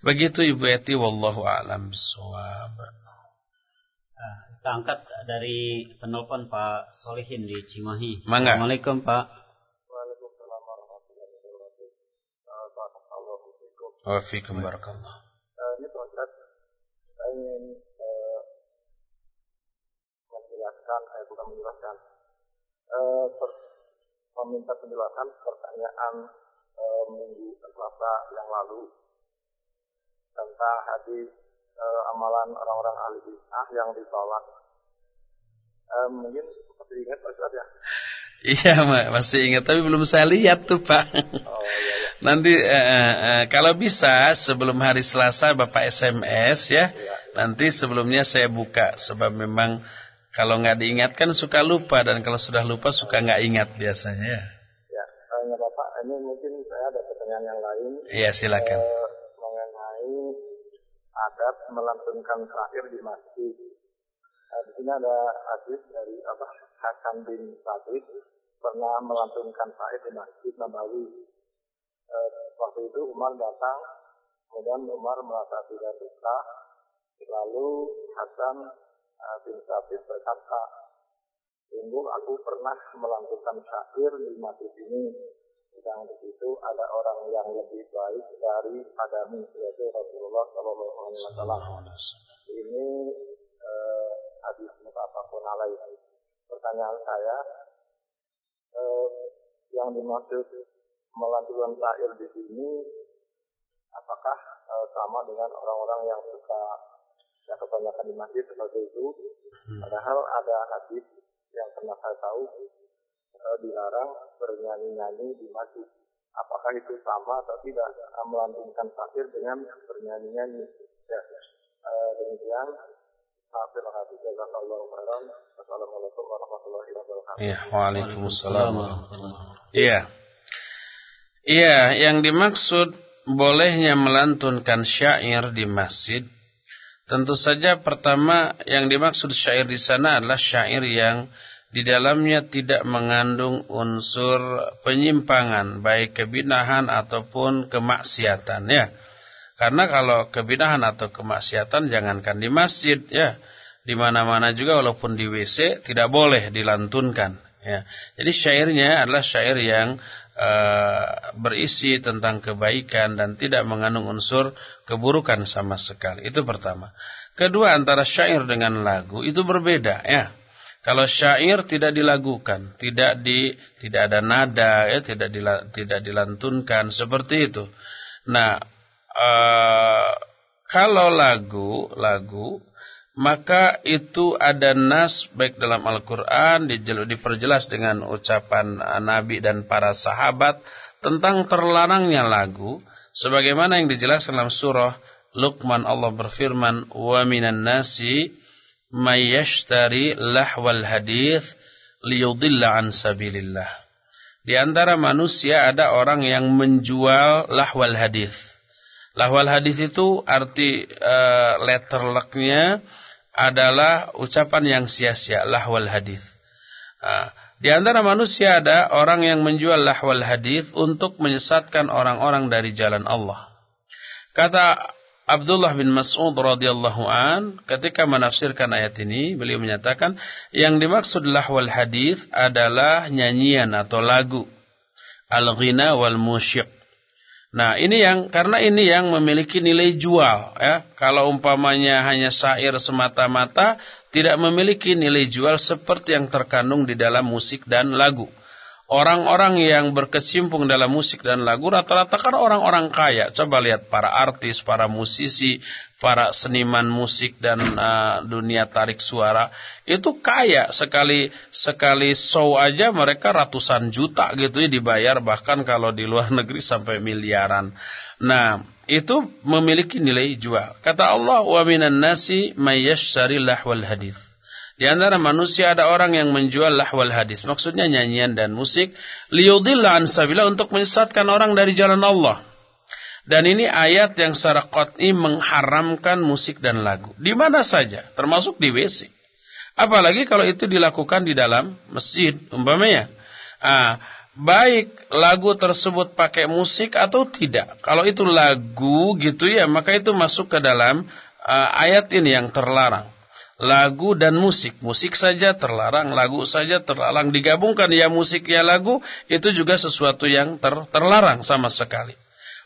A: Begitu Ibu Eti wallahu a'lam bissawab.
B: kita angkat dari penelpon Pak Solihin di Cimahi.
A: Mangga.
B: Assalamualaikum Pak.
C: Waalaikumsalam warahmatullahi wabarakatuh. Uh, Barakallahu fikum.
A: Wa fikum barakallah.
C: Eh, ini Pak Ustaz, saya ingin eh, menjelaskan, eh bukan menjelaskan, eh, per- meminta penjelasan pertanyaan eh, minggu Selasa yang lalu tentang hadis eh, amalan orang-orang ahli bid'ah yang ditolak. Eh, mungkin masih ingat Pak Ustaz ya?
A: Iya, Ma, masih ingat tapi belum saya lihat tuh, Pak.
C: Oh iya ya.
A: Nanti eh, eh, kalau bisa sebelum hari Selasa Bapak SMS ya.
C: Iya.
A: Nanti sebelumnya saya buka sebab memang kalau nggak diingatkan suka lupa dan kalau sudah lupa suka nggak ingat biasanya ya.
C: Ya, nggak apa-apa. Ini mungkin saya ada pertanyaan yang lain.
A: Iya, silakan.
C: Adat melantunkan syair di masjid. Nah, di sini ada hadis dari apa Hasan bin Sabit pernah melantunkan syair di masjid Nabawi. Eh, waktu itu Umar datang, kemudian Umar merasa tidak suka. Lalu Hasan eh, bin Sabit berkata, Sungguh aku pernah melantunkan syair di masjid ini. Sedang di situ ada orang yang lebih baik dari padamu, yaitu Rasulullah Shallallahu Alaihi Wasallam. Ini eh, hadis mutafakun alaih. Pertanyaan saya, eh, yang dimaksud melantunkan syair di sini, apakah eh, sama dengan orang-orang yang suka ya kebanyakan di masjid seperti itu? Padahal ada hadis yang pernah saya tahu eh, dilarang bernyanyi-nyanyi di masjid. Apakah itu sama atau tidak melantunkan syair dengan bernyanyi-nyanyi? Ya, eh, demikian. Terima kasih. Jazakallahu khairan. Wassalamualaikum warahmatullahi wabarakatuh.
A: Iya, Waalaikumsalam.
B: warahmatullahi
A: Iya. Iya, yang dimaksud bolehnya melantunkan syair di masjid tentu saja pertama yang dimaksud syair di sana adalah syair yang di dalamnya tidak mengandung unsur penyimpangan baik kebinahan ataupun kemaksiatan ya. Karena kalau kebinahan atau kemaksiatan jangankan di masjid ya, di mana-mana juga walaupun di WC tidak boleh dilantunkan ya. Jadi syairnya adalah syair yang uh, berisi tentang kebaikan dan tidak mengandung unsur keburukan sama sekali. Itu pertama. Kedua antara syair dengan lagu itu berbeda ya. Kalau syair tidak dilagukan, tidak di tidak ada nada ya, tidak dila, tidak dilantunkan seperti itu. Nah, uh, kalau lagu, lagu maka itu ada nas baik dalam Al-Qur'an diperjelas dengan ucapan Nabi dan para sahabat tentang terlarangnya lagu sebagaimana yang dijelaskan dalam surah Luqman Allah berfirman wa minan nasi may yashtari lahwal hadith liyudilla an sabilillah di antara manusia ada orang yang menjual lahwal hadith lahwal hadith itu arti uh, letter lucknya adalah ucapan yang sia-sia lahwal hadis. Nah, di antara manusia ada orang yang menjual lahwal hadis untuk menyesatkan orang-orang dari jalan Allah. Kata Abdullah bin Mas'ud radhiyallahu an ketika menafsirkan ayat ini beliau menyatakan yang dimaksud lahwal hadis adalah nyanyian atau lagu al-ghina wal musyiq Nah, ini yang karena ini yang memiliki nilai jual ya. Kalau umpamanya hanya syair semata-mata tidak memiliki nilai jual seperti yang terkandung di dalam musik dan lagu. Orang-orang yang berkecimpung dalam musik dan lagu rata-rata kan orang-orang kaya. Coba lihat para artis, para musisi, para seniman musik dan uh, dunia tarik suara itu kaya sekali sekali show aja mereka ratusan juta gitu ya dibayar bahkan kalau di luar (laughs) negeri sampai miliaran. Nah, itu memiliki nilai jual. Kata Allah, "Wa minan nasi may yashtari lahwal hadis." Di antara manusia ada orang yang menjual lahwal hadis. Maksudnya nyanyian dan musik. Liyudilla an sabila untuk menyesatkan orang dari jalan Allah. Dan ini ayat yang secara qat'i mengharamkan musik dan lagu. Di mana saja, termasuk di WC. Apalagi kalau itu dilakukan di dalam masjid, umpamanya. Ah, baik lagu tersebut pakai musik atau tidak. Kalau itu lagu gitu ya, maka itu masuk ke dalam uh, ayat ini yang terlarang. Lagu dan musik. Musik saja terlarang, lagu saja terlarang. Digabungkan ya musik ya lagu, itu juga sesuatu yang ter, terlarang sama sekali.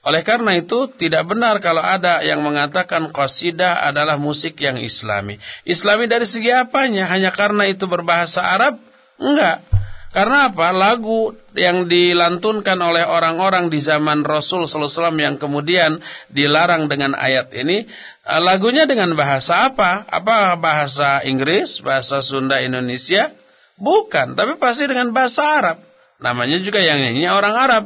A: Oleh karena itu tidak benar kalau ada yang mengatakan qasidah adalah musik yang islami. Islami dari segi apanya? Hanya karena itu berbahasa Arab? Enggak. Karena apa? Lagu yang dilantunkan oleh orang-orang di zaman Rasul SAW yang kemudian dilarang dengan ayat ini, eh, lagunya dengan bahasa apa? Apa bahasa Inggris, bahasa Sunda, Indonesia? Bukan, tapi pasti dengan bahasa Arab. Namanya juga yang nyanyi orang Arab.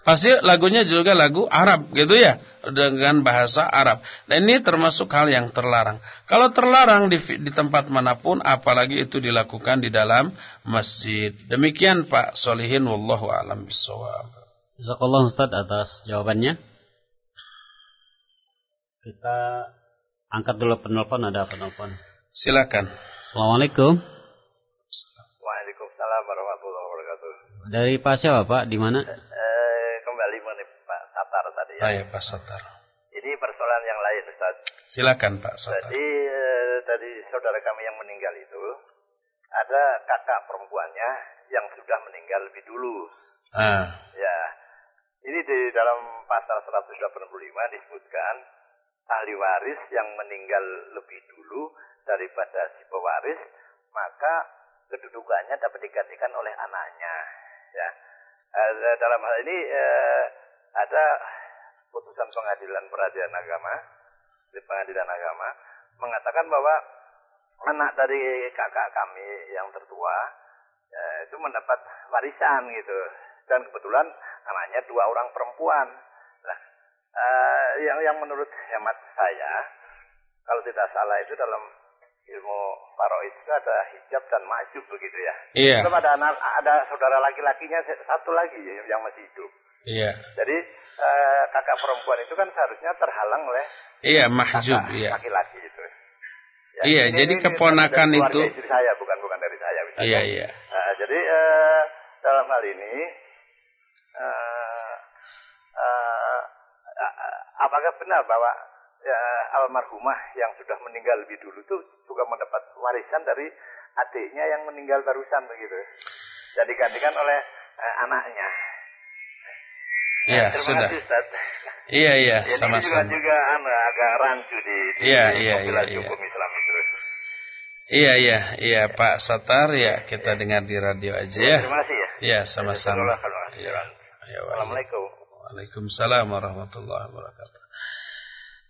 A: Pasti lagunya juga lagu Arab gitu ya dengan bahasa Arab. Dan ini termasuk hal yang terlarang. Kalau terlarang di, di tempat mana pun apalagi itu dilakukan di dalam masjid. Demikian Pak Solihin wallahu alam bisawab.
B: Jazakallah Ustaz atas jawabannya. Kita angkat dulu penelpon ada penelpon.
A: Silakan.
B: Assalamualaikum.
E: Waalaikumsalam warahmatullahi wabarakatuh.
B: Dari Pak siapa Pak? Di mana?
A: Ah, ya Pak Satar.
E: Ini persoalan yang lain Ustaz.
A: Silakan Pak Satar.
E: Jadi eh, tadi saudara kami yang meninggal itu ada kakak perempuannya yang sudah meninggal lebih dulu.
A: Ah.
E: Ya. Ini di dalam pasal 185 disebutkan ahli waris yang meninggal lebih dulu daripada si pewaris, maka kedudukannya dapat digantikan oleh anaknya. Ya. Eh, dalam hal ini eh, ada putusan pengadilan peradilan agama di pengadilan agama mengatakan bahwa anak dari kakak kami yang tertua ya, itu mendapat warisan gitu dan kebetulan anaknya dua orang perempuan nah uh, yang yang menurut hemat saya kalau tidak salah itu dalam ilmu paroid itu ada hijab dan majub begitu ya.
A: Iya.
E: Itu ada anak ada saudara laki-lakinya satu lagi yang masih hidup.
A: Iya.
E: Jadi eh, kakak perempuan itu kan seharusnya terhalang oleh
A: Iya, mahjub, iya.
E: Laki-laki itu.
A: Ya, iya, ini, jadi ini, keponakan
E: ini
A: itu
E: istri saya bukan bukan dari saya.
A: Misalnya. Iya, iya.
E: Nah, jadi eh, dalam hal ini eh, eh, apakah benar bahwa ya, almarhumah yang sudah meninggal lebih dulu itu juga mendapat warisan dari adiknya yang meninggal barusan begitu? Jadi gantikan oleh eh, anaknya.
A: Iya, sudah.
E: Kasih, Ustaz.
A: Iya, iya,
E: sama-sama. Ini juga, juga anu, agak rancu di, di
A: iya, iya, iya, iya.
E: hukum Islam terus.
A: Iya, iya, iya, Pak Satar, ya kita dengar di radio aja ya.
E: Terima kasih ya.
A: Iya, sama-sama.
E: Ya.
A: Ya,
E: Assalamualaikum.
A: Waalaikumsalam warahmatullahi wabarakatuh.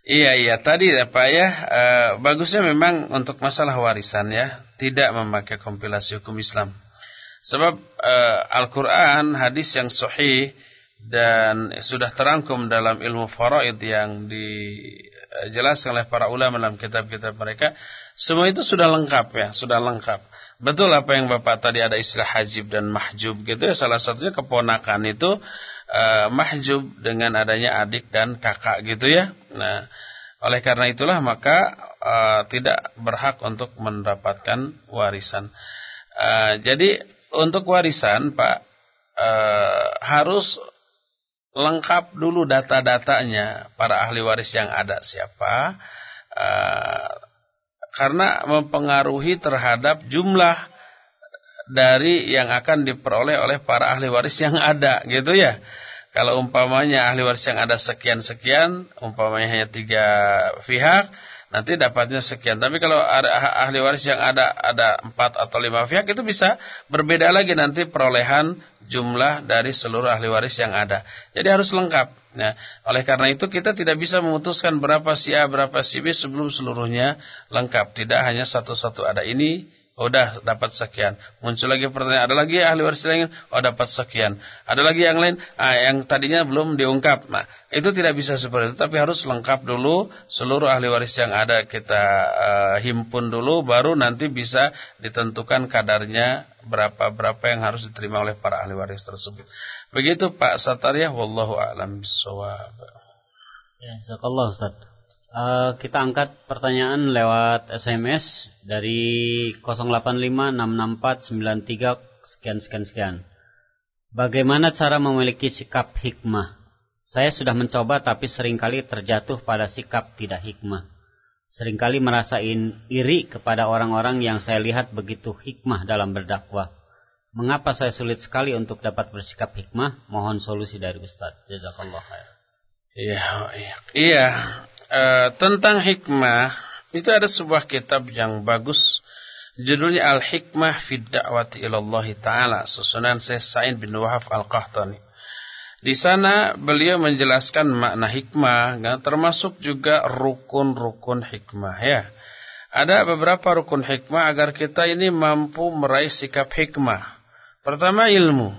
A: Iya, iya, tadi ya Pak ya, uh, bagusnya memang untuk masalah warisan ya, tidak memakai kompilasi hukum Islam. Sebab uh, Al-Quran, hadis yang sahih, dan sudah terangkum dalam ilmu faraid yang dijelaskan oleh para ulama dalam kitab-kitab mereka semua itu sudah lengkap ya sudah lengkap. Betul apa yang Bapak tadi ada istilah hajib dan mahjub gitu ya salah satunya keponakan itu uh, mahjub dengan adanya adik dan kakak gitu ya. Nah oleh karena itulah maka uh, tidak berhak untuk mendapatkan warisan. Uh, jadi untuk warisan Pak uh, harus lengkap dulu data-datanya para ahli waris yang ada. Siapa? Uh, karena mempengaruhi terhadap jumlah dari yang akan diperoleh oleh para ahli waris yang ada gitu ya. Kalau umpamanya ahli waris yang ada sekian-sekian umpamanya hanya tiga pihak nanti dapatnya sekian. Tapi kalau ada ahli waris yang ada ada empat atau lima pihak itu bisa berbeda lagi nanti perolehan jumlah dari seluruh ahli waris yang ada. Jadi harus lengkap. Nah, oleh karena itu kita tidak bisa memutuskan berapa si A berapa si B sebelum seluruhnya lengkap. Tidak hanya satu-satu ada ini udah dapat sekian. Muncul lagi pertanyaan, ada lagi ahli waris lain, oh dapat sekian. Ada lagi yang lain, ah, yang tadinya belum diungkap. Nah, itu tidak bisa seperti itu, tapi harus lengkap dulu seluruh ahli waris yang ada kita uh, himpun dulu, baru nanti bisa ditentukan kadarnya berapa-berapa yang harus diterima oleh para ahli waris tersebut. Begitu Pak Satariyah, wallahu a'lam bishawab.
B: Ya, jazakallah Ustaz. Uh, kita angkat pertanyaan lewat SMS dari 08566493 sekian sekian sekian. Bagaimana cara memiliki sikap hikmah? Saya sudah mencoba tapi sering kali terjatuh pada sikap tidak hikmah. sering kali merasain iri kepada orang-orang yang saya lihat begitu hikmah dalam berdakwah. Mengapa saya sulit sekali untuk dapat bersikap hikmah? Mohon solusi dari Ustaz. Jazakallah khair.
A: Iya, iya. Iya, e, tentang hikmah itu ada sebuah kitab yang bagus judulnya Al-Hikmah fi Da'wati ila Allah taala susunan Syekh Sa'id bin Wahab Al-Qahtani. Di sana beliau menjelaskan makna hikmah, termasuk juga rukun-rukun hikmah ya. Ada beberapa rukun hikmah agar kita ini mampu meraih sikap hikmah. Pertama ilmu.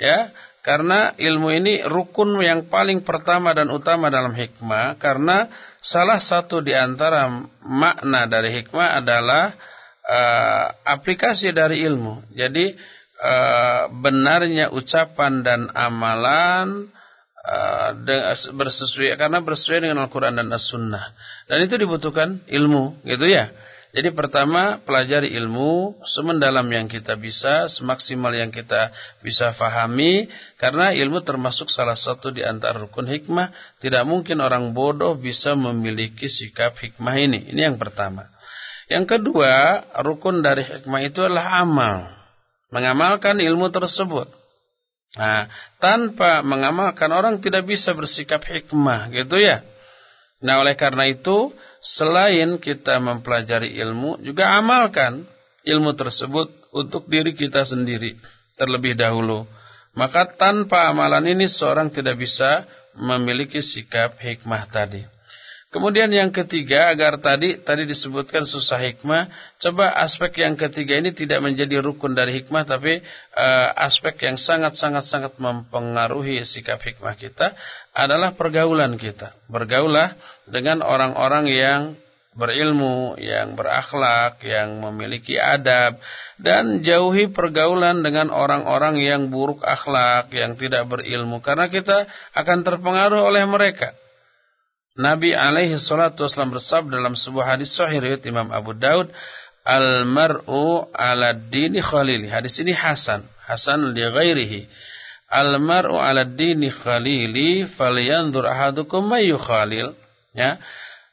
A: Ya, karena ilmu ini rukun yang paling pertama dan utama dalam hikmah karena salah satu di antara makna dari hikmah adalah uh, aplikasi dari ilmu. Jadi uh, benarnya ucapan dan amalan uh, bersesuai karena bersesuai dengan Al-Qur'an dan As-Sunnah. Dan itu dibutuhkan ilmu, gitu ya. Jadi pertama pelajari ilmu semendalam yang kita bisa, semaksimal yang kita bisa fahami karena ilmu termasuk salah satu di antara rukun hikmah. Tidak mungkin orang bodoh bisa memiliki sikap hikmah ini. Ini yang pertama. Yang kedua, rukun dari hikmah itu adalah amal. Mengamalkan ilmu tersebut. Nah, tanpa mengamalkan orang tidak bisa bersikap hikmah, gitu ya. Nah, oleh karena itu selain kita mempelajari ilmu, juga amalkan ilmu tersebut untuk diri kita sendiri terlebih dahulu. Maka tanpa amalan ini seorang tidak bisa memiliki sikap hikmah tadi. Kemudian yang ketiga agar tadi tadi disebutkan susah hikmah, coba aspek yang ketiga ini tidak menjadi rukun dari hikmah tapi uh, aspek yang sangat-sangat sangat mempengaruhi sikap hikmah kita adalah pergaulan kita. Bergaulah dengan orang-orang yang berilmu, yang berakhlak, yang memiliki adab dan jauhi pergaulan dengan orang-orang yang buruk akhlak, yang tidak berilmu karena kita akan terpengaruh oleh mereka. Nabi alaihi salatu wasallam bersabda dalam sebuah hadis sahih riwayat Imam Abu Daud, "Al-mar'u 'ala dini khalili." Hadis ini hasan, hasan li ghairihi. Al-mar'u 'ala dini khalili falyanzur ahadukum may yukhalil. Ya.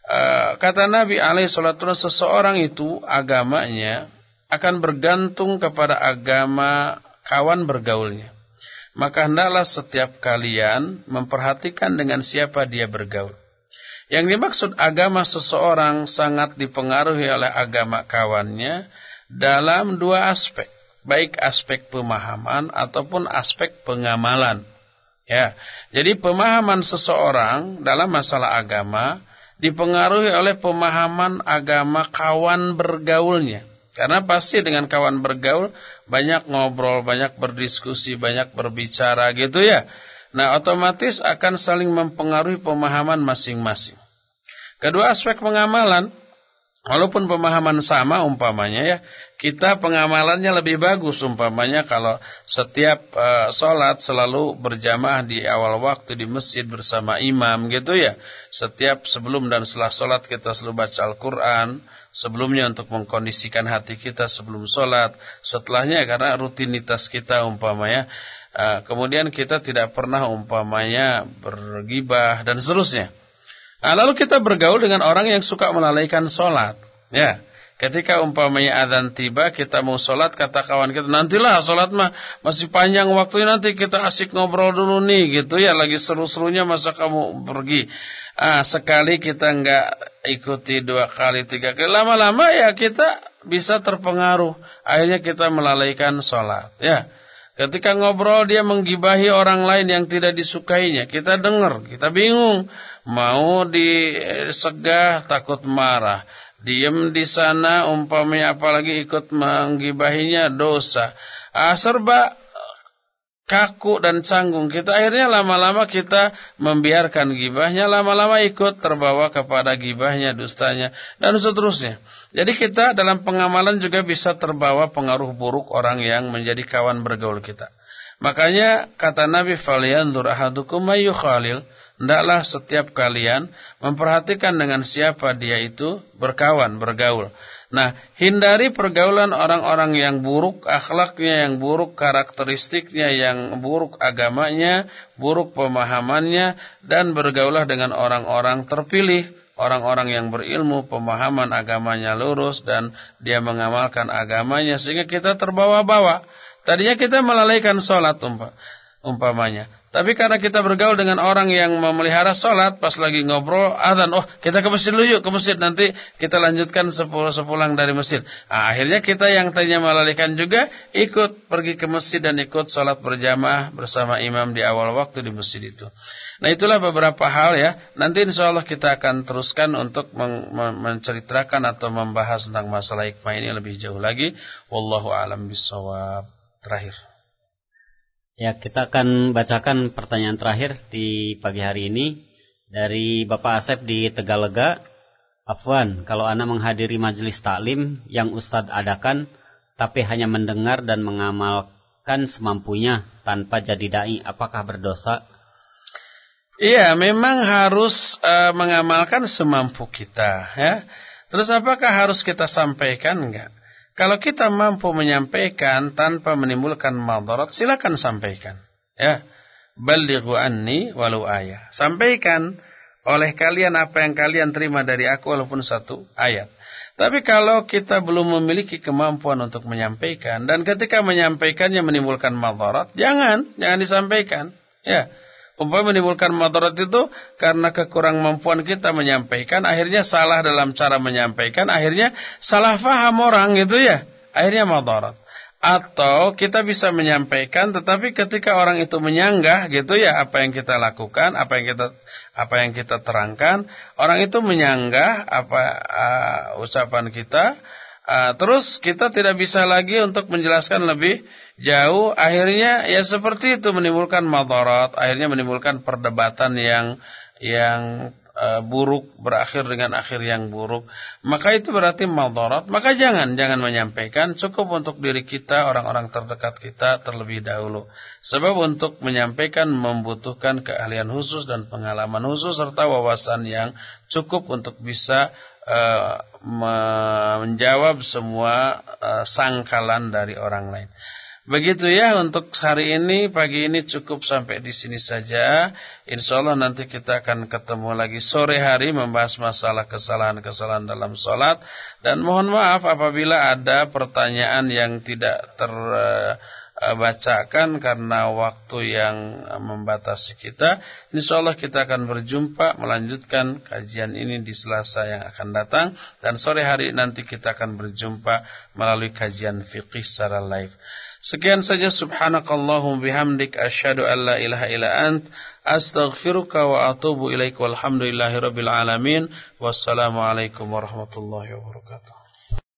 A: Uh, kata Nabi alaihi salatu wasallam seseorang itu agamanya akan bergantung kepada agama kawan bergaulnya. Maka hendaklah setiap kalian memperhatikan dengan siapa dia bergaul. Yang dimaksud agama seseorang sangat dipengaruhi oleh agama kawannya dalam dua aspek, baik aspek pemahaman ataupun aspek pengamalan. Ya, jadi pemahaman seseorang dalam masalah agama dipengaruhi oleh pemahaman agama kawan bergaulnya. Karena pasti dengan kawan bergaul banyak ngobrol, banyak berdiskusi, banyak berbicara gitu ya. Nah otomatis akan saling mempengaruhi pemahaman masing-masing. Kedua aspek pengamalan, walaupun pemahaman sama umpamanya ya, kita pengamalannya lebih bagus umpamanya kalau setiap uh, sholat selalu berjamaah di awal waktu di masjid bersama imam gitu ya. Setiap sebelum dan setelah sholat kita selalu baca Al-Quran, sebelumnya untuk mengkondisikan hati kita sebelum sholat, setelahnya karena rutinitas kita umpamanya Uh, kemudian kita tidak pernah umpamanya bergibah dan seterusnya. Nah, lalu kita bergaul dengan orang yang suka melalaikan sholat. Ya, ketika umpamanya adzan tiba, kita mau sholat, kata kawan kita, nantilah sholat mah masih panjang waktunya nanti kita asik ngobrol dulu nih, gitu ya. Lagi seru-serunya masa kamu pergi. Ah, sekali kita nggak ikuti dua kali, tiga kali, lama-lama ya kita bisa terpengaruh. Akhirnya kita melalaikan sholat. Ya. Ketika ngobrol dia menggibahi orang lain yang tidak disukainya. Kita dengar, kita bingung. Mau disegah takut marah. Diam di sana umpamanya apalagi ikut menggibahinya dosa. Ah, serba kaku dan canggung. Kita akhirnya lama-lama kita membiarkan gibahnya, lama-lama ikut terbawa kepada gibahnya, dustanya, dan seterusnya. Jadi kita dalam pengamalan juga bisa terbawa pengaruh buruk orang yang menjadi kawan bergaul kita. Makanya kata Nabi falyanzur ahadukum khalil, hendaklah setiap kalian memperhatikan dengan siapa dia itu berkawan, bergaul. Nah, hindari pergaulan orang-orang yang buruk akhlaknya, yang buruk karakteristiknya, yang buruk agamanya, buruk pemahamannya dan bergaulah dengan orang-orang terpilih orang-orang yang berilmu, pemahaman agamanya lurus dan dia mengamalkan agamanya sehingga kita terbawa-bawa. Tadinya kita melalaikan sholat umpamanya. Tapi karena kita bergaul dengan orang yang memelihara sholat, pas lagi ngobrol, adzan, oh kita ke masjid dulu yuk, ke masjid nanti kita lanjutkan sepul sepulang dari masjid. Nah, akhirnya kita yang tadinya melalaikan juga ikut pergi ke masjid dan ikut sholat berjamaah bersama imam di awal waktu di masjid itu. Nah itulah beberapa hal ya. Nanti insya Allah kita akan teruskan untuk men menceritakan atau membahas tentang masalah hikmah ini lebih jauh lagi. Wallahu alam bisawab. Terakhir.
B: Ya, kita akan bacakan pertanyaan terakhir di pagi hari ini dari Bapak Asep di Tegalega. Afwan, kalau Anda menghadiri majelis taklim yang Ustadz adakan, tapi hanya mendengar dan mengamalkan semampunya tanpa jadi dai, apakah berdosa?
A: Iya, memang harus uh, mengamalkan semampu kita, ya. Terus apakah harus kita sampaikan enggak? Kalau kita mampu menyampaikan tanpa menimbulkan madarat, silakan sampaikan. Ya. Balighu anni walau ayah. Sampaikan oleh kalian apa yang kalian terima dari aku walaupun satu ayat. Tapi kalau kita belum memiliki kemampuan untuk menyampaikan dan ketika menyampaikannya menimbulkan madarat, jangan, jangan disampaikan. Ya. Umpama menimbulkan madarat itu karena kekurang mampuan kita menyampaikan, akhirnya salah dalam cara menyampaikan, akhirnya salah faham orang gitu ya. Akhirnya madarat. Atau kita bisa menyampaikan tetapi ketika orang itu menyanggah gitu ya apa yang kita lakukan, apa yang kita apa yang kita terangkan, orang itu menyanggah apa uh, ucapan kita, uh, terus kita tidak bisa lagi untuk menjelaskan lebih jauh akhirnya ya seperti itu menimbulkan madarat akhirnya menimbulkan perdebatan yang yang uh, buruk berakhir dengan akhir yang buruk. Maka itu berarti madarat. Maka jangan jangan menyampaikan. Cukup untuk diri kita orang-orang terdekat kita terlebih dahulu. Sebab untuk menyampaikan membutuhkan keahlian khusus dan pengalaman khusus serta wawasan yang cukup untuk bisa uh, menjawab semua uh, sangkalan dari orang lain Begitu ya untuk hari ini, pagi ini cukup sampai di sini saja. Insya Allah nanti kita akan ketemu lagi sore hari membahas masalah kesalahan-kesalahan dalam sholat. Dan mohon maaf apabila ada pertanyaan yang tidak terbacakan karena waktu yang membatasi kita. Insya Allah kita akan berjumpa melanjutkan kajian ini di Selasa yang akan datang. Dan sore hari nanti kita akan berjumpa melalui kajian fikih secara live. Sekian saja subhanakallahum bihamdik asyhadu an la ilaha illa ant astaghfiruka wa atubu ilaik walhamdulillahi rabbil alamin. Wassalamu alaikum warahmatullahi wabarakatuh